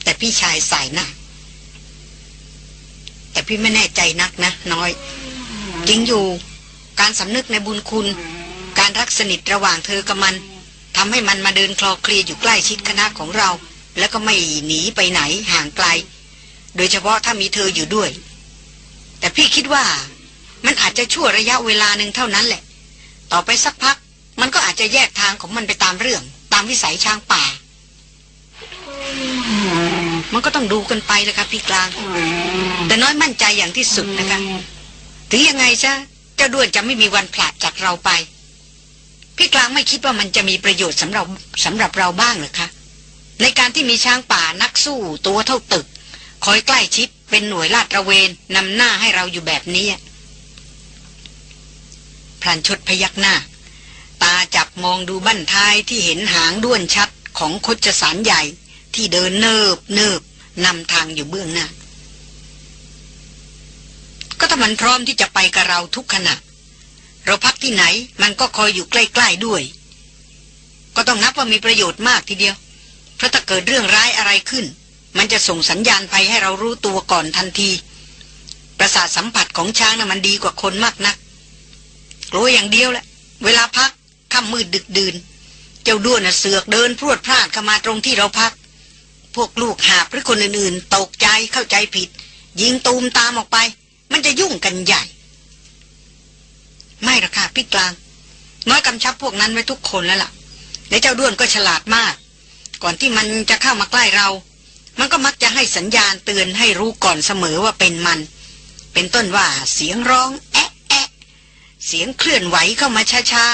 แต่พี่ชายสายหน้าแต่พี่ไม่แน่ใจนักนะ น้อย จริงอยู่ การสำนึกในบุญคุณ การรักสนิทระหว่างเธอกับมันทำให้มันมาเดินคลอเคลียอยู่ใกล้ชิดคณะของเรา แล้วก็ไม่หนีไปไหนห่างไกล โดยเฉพาะถ้ามีเธออยู่ด้วย แต่พี่คิดว่ามันอาจจะชั่วระยะเวลาหนึ่งเท่านั้นแหละ ต่อไปสักพัก มันก็อาจจะแยกทางของมันไปตามเรื่อง ตามวิสัยช้างป่า มันก็ต้องดูกันไปนะคะพี่กลาง แต่น้อยมั่นใจอย่างที่สุดนะคะ ถึงยังไงซะเจ้าด้วนจะไม่มีวันผลาดจากเราไป พี่กลางไม่คิดว่ามันจะมีประโยชน์สำหรับสำหรับเราบ้างหรือคะ ในการที่มีช้างป่านักสู้ตัวเท่าตึก คอยใกล้ชิดเป็นหน่วยลาดระเวนนำหน้าให้เราอยู่แบบนี้พรานชดพยักหน้า ตาจับมองดูบั้นท้ายที่เห็นหางด้วนชัดของคดจสารใหญ่ ที่เดินเนิบเนิบนำทางอยู่เบื้องหน้า ก็ถ้ามันพร้อมที่จะไปกับเราทุกขณะ เราพักที่ไหน มันก็คอยอยู่ใกล้ๆด้วย ก็ต้องนับว่ามีประโยชน์มากทีเดียว เพราะถ้าเกิดเรื่องร้ายอะไรขึ้น มันจะส่งสัญญาณภัยให้เรารู้ตัวก่อนทันที ประสาทสัมผัสของช้างนะ่ะมันดีกว่าคนมากนักรู้อย่างเดียวแหละ เวลาพักค่ำมืดดึกดื่น เจ้าด้วนนะเสือกเดินพรวดพลาดเข้ามาตรงที่เราพัก พวกลูกหาบหรือคนอื่นๆ ตกใจเข้าใจผิด ยิงตูมตามออกไป มันจะยุ่งกันใหญ่ ไม่หรอกค่ะพี่กลาง น้อยกำชับพวกนั้นไว้ทุกคนแล้วล่ะ และเจ้าด้วนก็ฉลาดมาก ก่อนที่มันจะเข้ามาใกล้เรา มันก็มักจะให้สัญญาณเตือนให้รู้ก่อนเสมอว่าเป็นมัน เป็นต้นว่าเสียงร้องแอะแอะเสียงเคลื่อนไหวเข้ามาช้า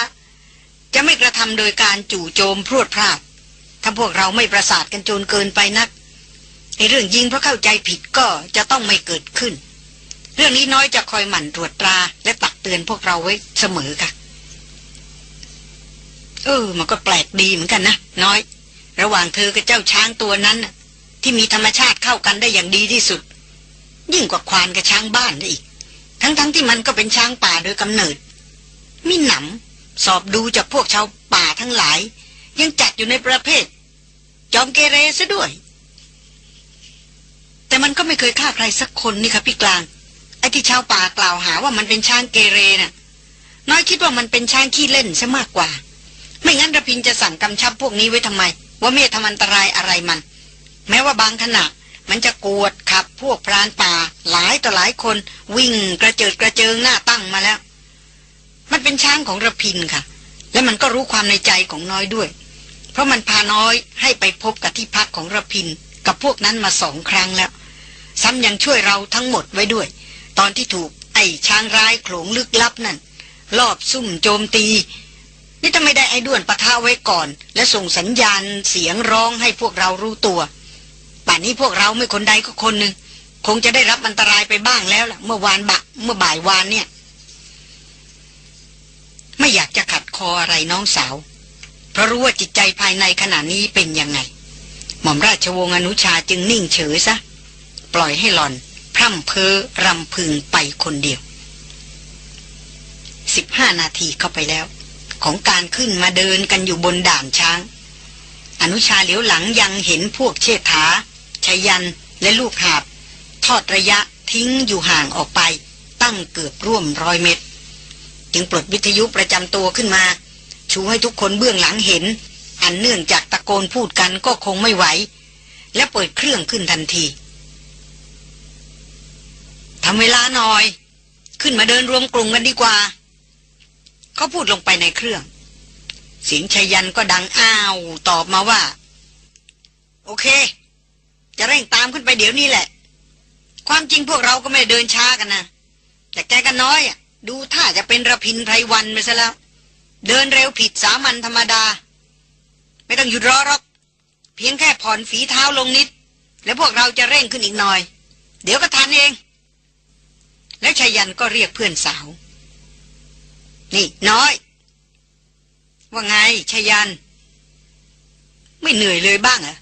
ๆ จะไม่กระทำโดยการจู่โจมพรวดพลาด ถ้าพวกเราไม่ประสาทกันจนเกินไปนักในเรื่องยิงเพราะเข้าใจผิดก็จะต้องไม่เกิดขึ้น เรื่องนี้น้อยจะคอยหมั่นตรวจตรา และตักเตือนพวกเราไว้เสมอค่ะ เออ มันก็แปลกดีเหมือนกันนะน้อย ระหว่างเธอกับเจ้าช้างตัวนั้นที่มีธรรมชาติเข้ากันได้อย่างดีที่สุด ยิ่งกว่าควานกับช้างบ้านได้อีก ทั้งๆทที่มันก็เป็นช้างป่าโดยกำเนิดมิหนำสอบดูจากพวกชาวป่าทั้งหลาย ยังจัดอยู่ในประเภท จอมเกเรซะด้วย แต่มันก็ไม่เคยฆ่าใครสักคนนี่ครับพี่กลาง อ้ที่ชาวป่ากล่าวหาว่ามันเป็นช้างเกเรน่ะ น้อยคิดว่ามันเป็นช้างขี้เล่นซะมากกว่า ไม่งั้นระพินจะสั่งกำชับพวกนี้ไว้ทำไม ว่าเมทำอันตรายอะไรมัน แม้ว่าบางขณะมันจะกวดขับพวกพรานป่า หลายต่อหลายคน วิ่งกระเจิดกระเจิงหน้าตั้งมาแล้ว มันเป็นช้างของระพินค่ะ และมันก็รู้ความในใจของน้อยด้วย เพราะมันพาน้อยให้ไปพบกับที่พักของระพินกับพวกนั้นมาสองครั้งแล้ว ซ้ำยังช่วยเราทั้งหมดไว้ด้วย ตอนที่ถูกไอ้ช้างร้ายโขลงลึกลับนั่นลอบซุ่มโจมตี นี่ถ้าไมได้ไอ้ด้วนปะทะไว้ก่อน และส่งสัญญาณเสียงร้องให้พวกเรารู้ตัวป่านนี้พวกเราไม่คนใดก็คนหนึ่งคงจะได้รับอันตรายไปบ้างแล้วล่ะ เมื่อวานบะเมื่อบ่ายวานเนี่ย ไม่อยากจะขัดคออะไรน้องสาว เพราะรู้ว่าจิตใจภายในขณะนี้เป็นยังไง หม่อมราชวงศ์อนุชาจึงนิ่งเฉยซะ ปล่อยให้หล่อน ร่ำเพ้อรำพึงไปคนเดียวสิบห้านาทีเข้าไปแล้ว ของการขึ้นมาเดินกันอยู่บนด่านช้าง อนุชาเหลียวหลังยังเห็นพวกเชษฐาชยันและลูกหาบ ทอดระยะทิ้งอยู่ห่างออกไป ตั้งเกือบร่วมร้อยเมตร จึงปลดวิทยุประจำตัวขึ้นมา ชูให้ทุกคนเบื้องหลังเห็น อันเนื่องจากตะโกนพูดกันก็คงไม่ไหว และเปิดเครื่องขึ้นทันที ทำเวลาหน่อย ขึ้นมาเดินรวมกลุ่มกันดีกว่า เขาพูดลงไปในเครื่อง เสียงชยันก็ดังอ้าว ตอบมาว่า โอเค จะเร่งตามขึ้นไปเดี๋ยวนี้แหละ ความจริงพวกเราก็ไม่เดินช้ากันนะ แต่แกกันน้อยดูท่าจะเป็นระพินไพรวันไปซะแล้ว เดินเร็วผิดสามัญธรรมดา ไม่ต้องหยุดรอหรอก เพียงแค่ผ่อนฝีเท้าลงนิด แล้วพวกเราจะเร่งขึ้นอีกหน่อย เดี๋ยวก็ทันเอง แล้วชายันก็เรียกเพื่อนสาว นี่น้อย ว่าไงชายัน ไม่เหนื่อยเลยบ้างเหรอ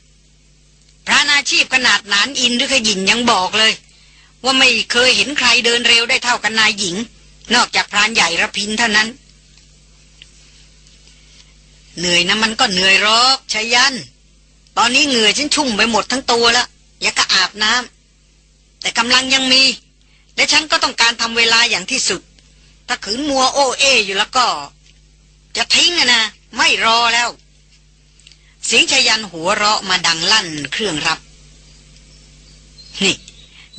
พระนาชีพขนาดนานอินหรือขยินยังบอกเลย ว่าไม่เคยเห็นใครเดินเร็วได้เท่ากันนายหญิง นอกจากพรานใหญ่ระพินเท่านั้น เหนื่อยนะมันก็เหนื่อยรอกชายัน ตอนนี้เหงื่อฉันชุ่มไปหมดทั้งตัวแล้วอยากกะอาบน้ำแต่กำลังยังมี และฉันก็ต้องการทำเวลาอย่างที่สุด ถ้าขืนมัวโอเออยู่แล้วก็ จะทิ้งอะนะ ไม่รอแล้ว เสียงชายันหัวเราะมาดังลั่นเครื่องรับ นี่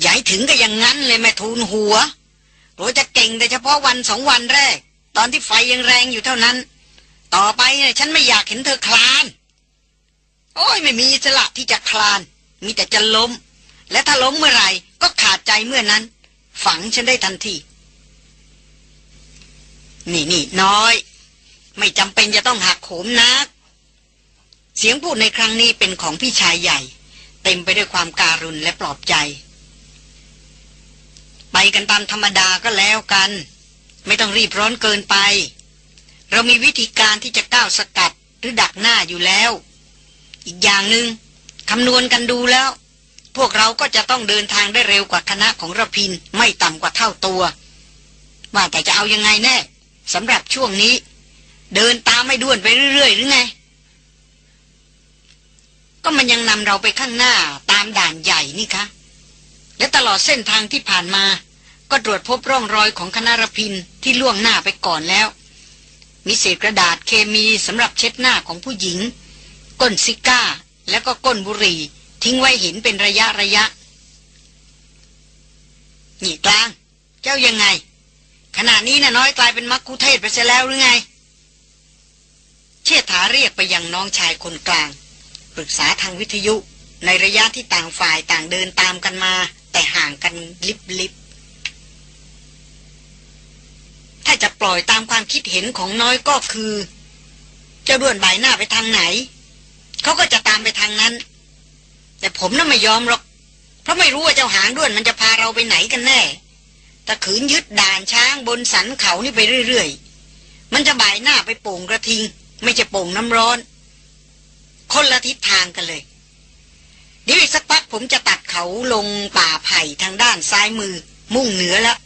ยาให้ถึงก็ย่างนั้นเลยแม่ทูลหัวโรจะเก่งแต่เฉพาะวันสองวันแรก ตอนที่ไฟยังแรงอยู่เท่านั้น ต่อไปเนี่ยฉันไม่อยากเห็นเธอคลาน โอ้ยไม่มีสระที่จะคลาน มีแต่จะล้ม และถ้าล้มเมื่อไหร่ ก็ขาดใจเมื่อนั้น ฝังฉันได้ทันที นี่นี่น้อย ไม่จำเป็นจะต้องหักโหมนัก เสียงพูดในครั้งนี้เป็นของพี่ชายใหญ่ เต็มไปด้วยความการุณและปลอบใจ ไปกันตามธรรมดาก็แล้วกัน ไม่ต้องรีบร้อนเกินไป เรามีวิธีการที่จะก้าวสกัดหรือดักหน้าอยู่แล้ว อีกอย่างหนึง่งคำนวณกันดูแล้ว พวกเราก็จะต้องเดินทางได้เร็วกว่าคณะของระพินไม่ต่ำกว่าเท่าตัว ว่าแต่จะเอายังไงแน่สำหรับช่วงนี้ เดินตามไม่ด้วนไปเรื่อยๆหรือไง ก็มันยังนำเราไปข้างหน้าตามด่านใหญ่นี่คะ และตลอดเส้นทางที่ผ่านมา ก็ตรวจพบร่องรอยของคณะรพินที่ล่วงหน้าไปก่อนแล้ว มีเศษกระดาษเคมีสำหรับเช็ดหน้าของผู้หญิง ก้นซิก้า แล้วก็ก้นบุหรี่ ทิ้งไว้เห็นเป็นระยะระยะนี่กลาง เจ้ายังไง ขณะนี้น่ะน้อยกลายเป็นมักคุเทศไปเสียแล้วหรือไง เชษฐาเรียกไปยังน้องชายคนกลาง ปรึกษาทางวิทยุในระยะที่ต่างฝ่ายต่างเดินตามกันมา แต่ห่างกันลิบลิบถ้าจะปล่อยตามความคิดเห็นของน้อยก็คือ เจ้าด้วนใบหน้าไปทางไหน เขาก็จะตามไปทางนั้น แต่ผมน่ะไม่ยอมหรอก เพราะไม่รู้ว่าเจ้าหางด้วนมันจะพาเราไปไหนกันแน่ถ้าขืนยึดด่านช้างบนสันเขานี่ไปเรื่อยๆ มันจะบ่ายหน้าไปโป่งกระทิง ไม่จะโป่งน้ำร้อน คนละทิศทางกันเลย เดี๋ยวอีกสักพักผมจะตัดเขาลงป่าไผ่ทางด้านซ้ายมือ มุ่งเหนือแล้ว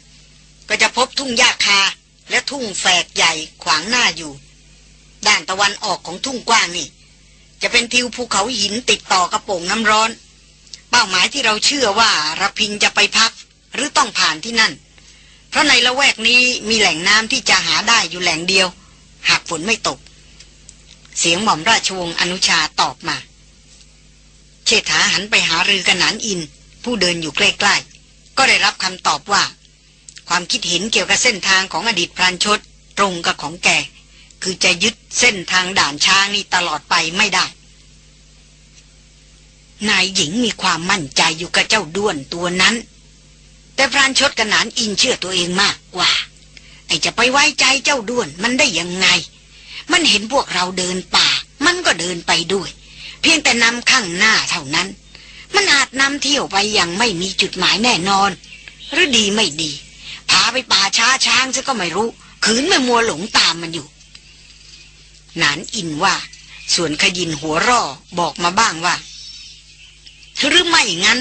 ก็จะพบทุ่งหญ้าคาและทุ่งแฝกใหญ่ขวางหน้าอยู่ ด้านตะวันออกของทุ่งกว้างนี่ จะเป็นทิวภูเขาหินติดต่อกระโป่งน้ำร้อนไปป้าหมายที่เราเชื่อว่าระพินจะไปพักหรือต้องผ่านที่นั่น เพราะในละแวกนี้มีแหล่งน้ำที่จะหาได้อยู่แหล่งเดียว หากฝนไม่ตก เสียงหม่อมราชวงศ์อนุชาตอบมา เชษฐาหันไปหารือกันนานอิน ผู้เดินอยู่ใกล้ๆ ก็ได้รับคำตอบว่า ความคิดเห็นเกี่ยวกับเส้นทางของอดีตพรานชดตรงกับของแก คือจะยึดเส้นทางด่านช้างนี้ตลอดไปไม่ได้ นายหญิงมีความมั่นใจอยู่กับเจ้าด้วนตัวนั้น แต่พรานชดกับนานอินเชื่อตัวเองมากกว่า ไอจะไปไว้ใจเจ้าด้วนมันได้ยังไง มันเห็นพวกเราเดินป่า มันก็เดินไปด้วย เพียงแต่นำข้างหน้าเท่านั้น มันอาจนำเที่ยวไปอย่างไม่มีจุดหมายแน่นอน หรือดีไม่ดีพาไปป่าช้าช้างซะก็ไม่รู้ขืนไม่มัวหลงตามมันอยู่ นานอินว่า ส่วนขยินหัวร่อบอกมาบ้างว่า หรือไม่งั้น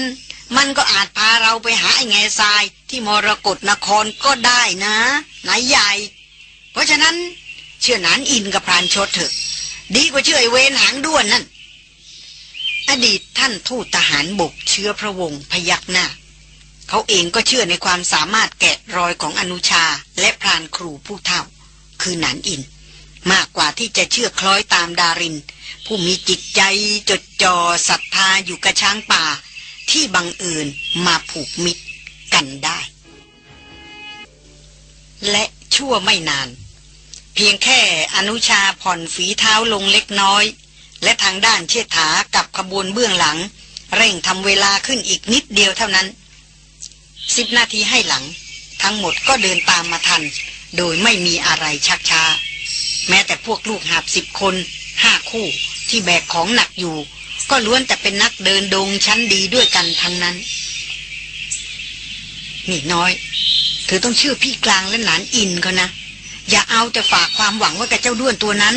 มันก็อาจพาเราไปหาไอ้แง่ทรายที่มรกรนครก็ได้นะนายใหญ่ เพราะฉะนั้นเชื่อนานอินกับพรานชดเถอะ ดีกว่าเชื่อไอเวนหางด้วนนั่นอดีตท่านทูตทหารบกเชื้อพระวงศ์พยักหน้า เขาเองก็เชื่อในความสามารถแกะรอยของอนุชาและพรานครูผู้เท่า คือหนานอิน มากกว่าที่จะเชื่อคล้อยตามดาริน ผู้มีจิตใจจดจ่อศรัทธาอยู่กับช้างป่า ที่บังเอิญมาผูกมิตรกันได้ และชั่วไม่นาน เพียงแค่อนุชาผ่อนฝีเท้าลงเล็กน้อย และทางด้านเชษฐากับขบวนเบื้องหลัง เร่งทำเวลาขึ้นอีกนิดเดียวเท่านั้นสิบนาทีให้หลัง ทั้งหมดก็เดินตามมาทัน โดยไม่มีอะไรชักช้า แม้แต่พวกลูกหาบสิบคนห้าคู่ที่แบกของหนักอยู่ ก็ล้วนแต่เป็นนักเดินดงชั้นดีด้วยกันทั้งนั้น นี่น้อย เธอต้องเชื่อพี่กลางและหลานอินเขานะ อย่าเอาแต่ฝากความหวังไว้กับเจ้าด้วนตัวนั้น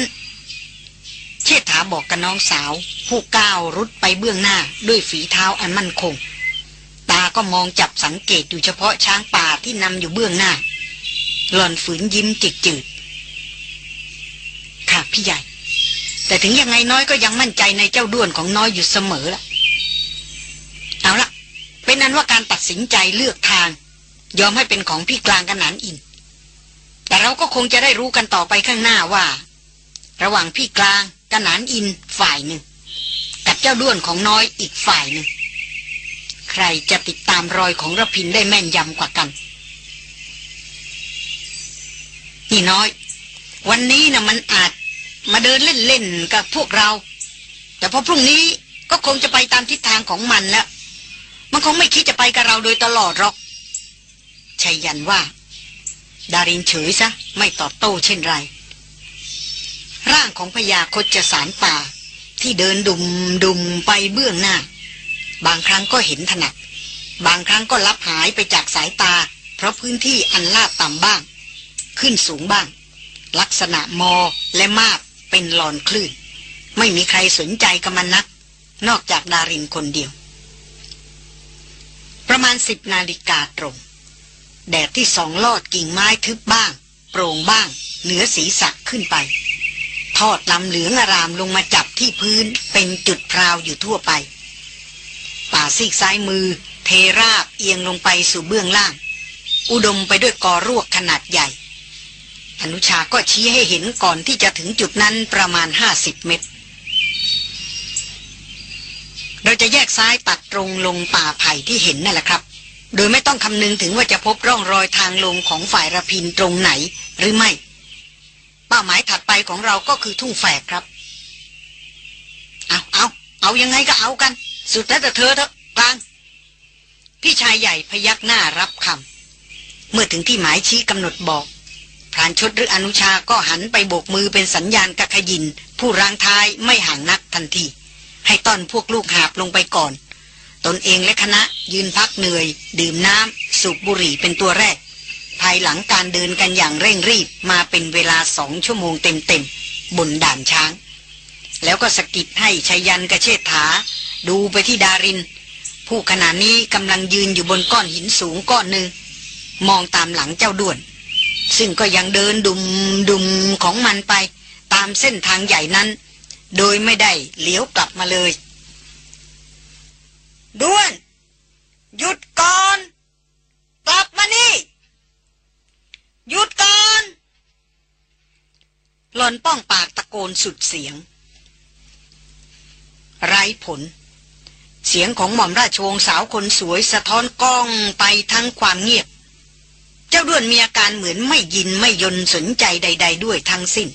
เชษฐาบอกกับน้องสาว ผู้ก้าวรุดไปเบื้องหน้าด้วยฝีเท้าอันมั่นคง ตาก็มองจับสังเกตอยู่เฉพาะช้างป่าที่นำอยู่เบื้องหน้า หล่อนฝืนยิ้มจิกจืด พี่ใหญ่ แต่ถึงยังไงน้อยก็ยังมั่นใจในเจ้าด้วนของน้อยอยู่เสมอละเอาละเป็นนั้นว่าการตัดสินใจเลือกทาง ยอมให้เป็นของพี่กลางกันหนานอินแต่เราก็คงจะได้รู้กันต่อไปข้างหน้าว่า ระหว่างพี่กลางกันหนานอินฝ่ายหนึ่ง กับเจ้าด้วนของน้อยอีกฝ่ายหนึ่งใครจะติดตามรอยของระพินได้แม่นยำกว่ากัน นี่น้อย วันนี้นะมันอาจ มาเดินเล่นๆกับพวกเรา แต่พอพรุ่งนี้ก็คงจะไปตามทิศทางของมันแล้ว มันคงไม่คิดจะไปกับเราโดยตลอดหรอกชัยยันว่า ดารินเฉยซะ ไม่ตอบโต้เช่นไร ร่างของพญาคดจสารป่า ที่เดินดุมดุมไปเบื้องหน้า บางครั้งก็เห็นถนัด บางครั้งก็ลับหายไปจากสายตา เพราะพื้นที่อันลาดต่ำบ้าง ขึ้นสูงบ้าง ลักษณะมอและมาบ เป็นหลอนคลื่น ไม่มีใครสนใจกับมันนัก นอกจากดารินคนเดียว ประมาณสิบนาฬิกาตรง แดดที่สองลอดกิ่งไม้ทึบบ้าง โปร่งบ้าง เหนือศีรษะขึ้นไป ทอดลำเหลืองอารามลงมาจับที่พื้นเป็นจุดพราวอยู่ทั่วไป ป่าซีกซ้ายมือ เทราบเอียงลงไปสู่เบื้องล่าง อุดมไปด้วยกอรวกขนาดใหญ่ อนุชาก็ชี้ให้เห็นก่อนที่จะถึงจุดนั้นประมาณห้าสิบเมตร เราจะแยกซ้ายตัดตรงลงป่าไผ่ที่เห็นนั่นแหละครับ โดยไม่ต้องคำนึงถึงว่าจะพบร่องรอยทางลงของฝ่ายระพินตรงไหนหรือไม่ เป้าหมายถัดไปของเราก็คือทุ่งแฝกครับ เอาเอาเอายังไงก็เอากัน สุดแล้วแต่เธอเถอะกลาง พี่ชายใหญ่พยักหน้ารับคำเมื่อถึงที่หมายชี้กำหนดบอกานชดหรืออนุชาก็หันไปโบกมือเป็นสัญญาณกะขยิน ผู้รางท้ายไม่ห่างนักทันที ให้ต้อนพวกลูกหาบลงไปก่อน ตนเองและคณะยืนพักเหนื่อย ดื่มน้ำสูบบุหรี่เป็นตัวแรก ภายหลังการเดินกันอย่างเร่งรีบมาเป็นเวลาสองชั่วโมงเต็มๆบนด่านช้าง แล้วก็สกิดให้ชัยยันกระเชษฐา ดูไปที่ดาริน ผู้ขณะนี้กำลังยืนอยู่บนก้อนหินสูงก้อนหนึ่งมองตามหลังเจ้าด้วน ซึ่งก็ยังเดินดุมดุมของมันไป ตามเส้นทางใหญ่นั้น โดยไม่ได้เหลียวกลับมาเลยด้วนหยุดก่อนกลับมาหลังเจ้าด้วนซึ่งก็ยังเดินดุมดุมของมันไปตามเส้นทางใหญ่นั้นด้วน หยุดก่อน กลับมานี่ หยุดก่อนหลอนป้องปากตะโกนสุดเสียง ไร้ผล เสียงของหม่อมราชวงศ์สาวคนสวยสะท้อนกล้องไปทั้งความเงียบ เจ้าด้วนมีอาการเหมือนไม่ยินไม่ยนสนใจใด ๆ ด้วยทั้งสิ้น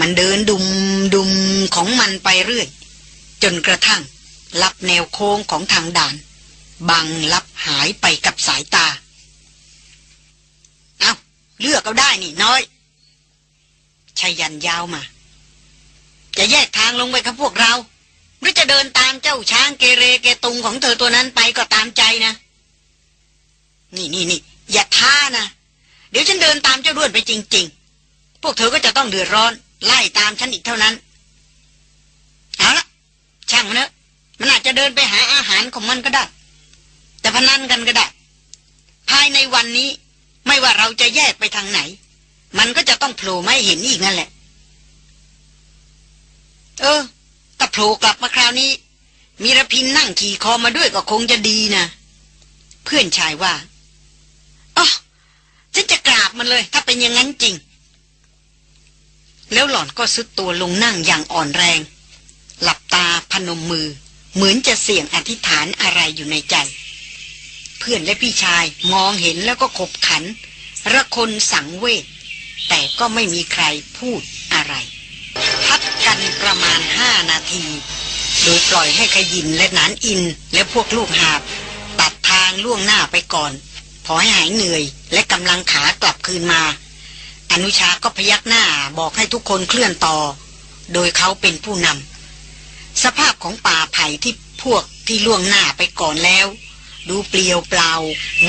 มันเดินดุมดุมของมันไปเรื่อย จนกระทั่ง ลับแนวโค้งของทางด่าน บังลับหายไปกับสายตา เอาเลือกเอาได้นี่น้อยชายันยาวมา จะแยกทางลงไปกับพวกเรา หรือจะเดินตามเจ้าช้างเกเรเกตุงของเธอตัวนั้นไปก็ตามใจนะ นี่นี่นี่ อย่าท่านะ เดี๋ยวฉันเดินตามเจ้าด้วนไปจริง ๆ พวกเธอก็จะต้องเดือดร้อน ไล่ตามฉันอีกเท่านั้น เอาละช่างมันเนอะมันอาจจะเดินไปหาอาหารของมันก็ได้ แต่พนันกันก็ได้ ภายในวันนี้ ไม่ว่าเราจะแยกไปทางไหน มันก็จะต้องโผล่ไม่เห็นอีกนั่นแหละ เออถ้าโผล่กลับมาคราวนี้ มีระพินนั่งขี่คอมาด้วยก็คงจะดีนะ เพื่อนชายว่า อ๋อฉันจะกราบมันเลย ถ้าเป็นอย่างนั้นจริง แล้วหล่อนก็ซุดตัวลงนั่งอย่างอ่อนแรง หลับตาพนมมือ เหมือนจะเสี่ยงอธิษฐานอะไรอยู่ในใจ เพื่อนและพี่ชายมองเห็นแล้วก็ขบขัน ระคนสังเวชแต่ก็ไม่มีใครพูดอะไร พักกันประมาณห้านาทีโดยปล่อยให้ขยินและนานอินและพวกลูกหาบ ตัดทางล่วงหน้าไปก่อน พอให้หายเหนื่อย และกำลังขากลับคืนมา อนุชาก็พยักหน้าบอกให้ทุกคนเคลื่อนต่อ โดยเขาเป็นผู้นำสภาพของป่าไผ่ที่พวกที่ล่วงหน้าไปก่อนแล้ว ดูเปลี่ยวเปล่า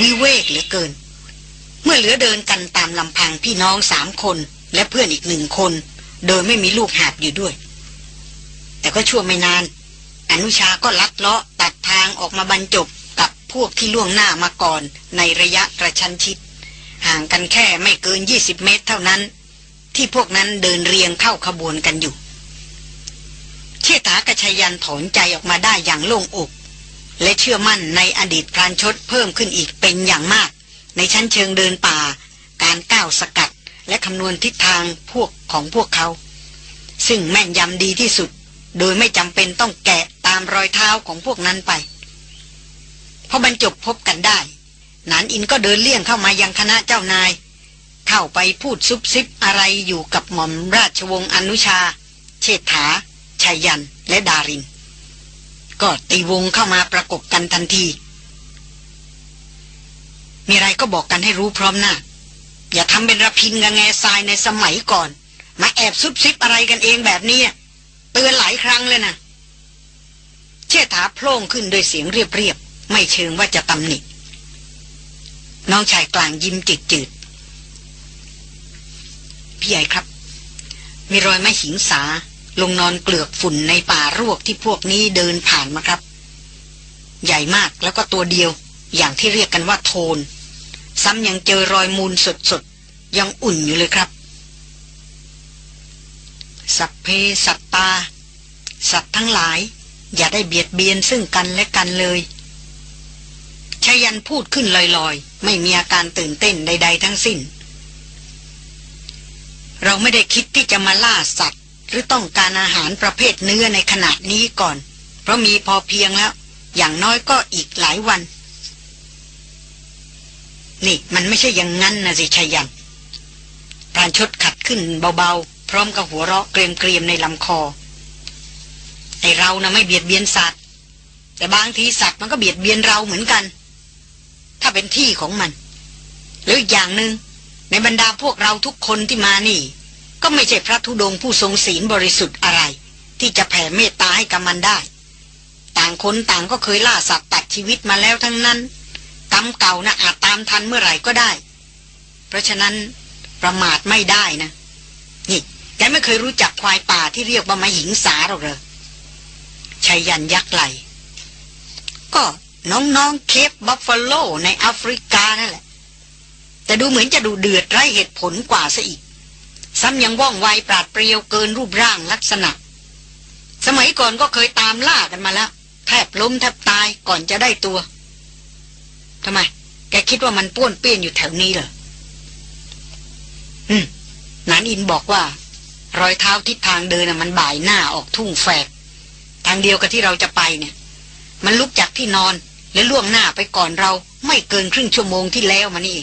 วิเวกเหลือเกิน เมื่อเหลือเดินกันตามลำพังพี่น้องสามคนและเพื่อนอีกหนึ่งคน โดยไม่มีลูกหาบอยู่ด้วย แต่ก็ชั่วไม่นาน อนุชาก็ลัดเลาะตัดทางออกมาบรรจบ พวกที่ล่วงหน้ามาก่อนในระยะกระชั้นชิด ห่างกันแค่ไม่เกิน 20 เมตรเท่านั้น ที่พวกนั้นเดินเรียงเข้าขบวนกันอยู่ เชษฐากระชยันถอนใจออกมาได้อย่างโล่งอก และเชื่อมั่นในอดีตพรานชดเพิ่มขึ้นอีกเป็นอย่างมาก ในชั้นเชิงเดินป่า การก้าวสกัดและคำนวณทิศทางพวกของพวกเขา ซึ่งแม่นยำดีที่สุด โดยไม่จำเป็นต้องแกะตามรอยเท้าของพวกนั้นไป อบรรจบพบกันได้ นานอินก็เดินเลี่ยงเข้ามายังคณะเจ้านาย เข้าไปพูดซุบซิบอะไรอยู่กับหม่อมราชวงศ์อนุชา เชษฐาชัยยันและดาริน ก็ตีวงเข้ามาประกบกันทันที มีอะไรก็บอกกันให้รู้พร้อมหน้า อย่าทำเป็นระพินกับแง่ทรายในสมัยก่อน มาแอบซุบซิบอะไรกันเองแบบนี้เตือนหลายครั้งเลยนะเชษฐาโพล่งขึ้นโดยเสียงเรียบ ไม่เชิงว่าจะตำหนิ น้องชายกลางยิ้มจืดพี่ใหญ่ครับ มีรอยไม้หิงสาลงนอนเกลือกฝุ่นในป่ารวกที่พวกนี้เดินผ่านมาครับ ใหญ่มากแล้วก็ตัวเดียว อย่างที่เรียกกันว่าโทน ซ้ำยังเจอรอยมูลสดๆยังอุ่นอยู่เลยครับ สัพเพสัตตา สัตว์ทั้งหลาย อย่าได้เบียดเบียนซึ่งกันและกันเลย ชยันพูดขึ้นลอยๆ ไม่มีอาการตื่นเต้นใด ๆ ทั้งสิ้น เราไม่ได้คิดที่จะมาล่าสัตว์ หรือต้องการอาหารประเภทเนื้อในขณะนี้ก่อน เพราะมีพอเพียงแล้ว อย่างน้อยก็อีกหลายวัน นี่มันไม่ใช่อย่างนั้นนะสิชยันปราณชดขัดขึ้นเบาๆ พร้อมกับหัวเราะเกรียมๆในลำคอไอเรานะไม่เบียดเบียนสัตว์ แต่บางทีสัตว์มันก็เบียดเบียนเราเหมือนกัน ถ้าเป็นที่ของมัน หรืออย่างหนึง่งในบรรดาพวกเราทุกคนที่มานี่ ก็ไม่ใช่พระธุดงค์ผู้ทรงศีลบริสุทธิ์อะไร ที่จะแผ่เมตตาให้กับมันได้ ต่างคนต่างก็เคยล่าสัตว์ตัดชีวิตมาแล้วทั้งนั้นกรรมเก่านะอาจตามทันเมื่อไหร่ก็ได้ เพราะฉะนั้นประมาทไม่ได้นะ นี่แกไม่เคยรู้จักควายป่าที่เรียกว่ามาหิงสาหรอกเหรอชัยยันยักไหล ก็ น้องๆเคปบัฟฟาโลในแอฟริกานั่นแหละ แต่ดูเหมือนจะดูเดือดไร้เหตุผลกว่าซะอีก ซ้ำยังว่องไวปราดเปรียวเกินรูปร่างลักษณะ สมัยก่อนก็เคยตามล่ากันมาแล้วถบล้มแทบตายก่อนจะได้ตัวทำไม แกคิดว่ามันป้วนเปี้ยนอยู่แถวนี้เหรออืมนานอินบอกว่า รอยเท้าทิศทางเดินน่ะมันบ่ายหน้าออกทุ่งแฝก ทางเดียวกับที่เราจะไปเนี่ย มันลุกจากที่นอน และล่วงหน้าไปก่อนเราไม่เกินครึ่งชั่วโมงที่แล้วมานี่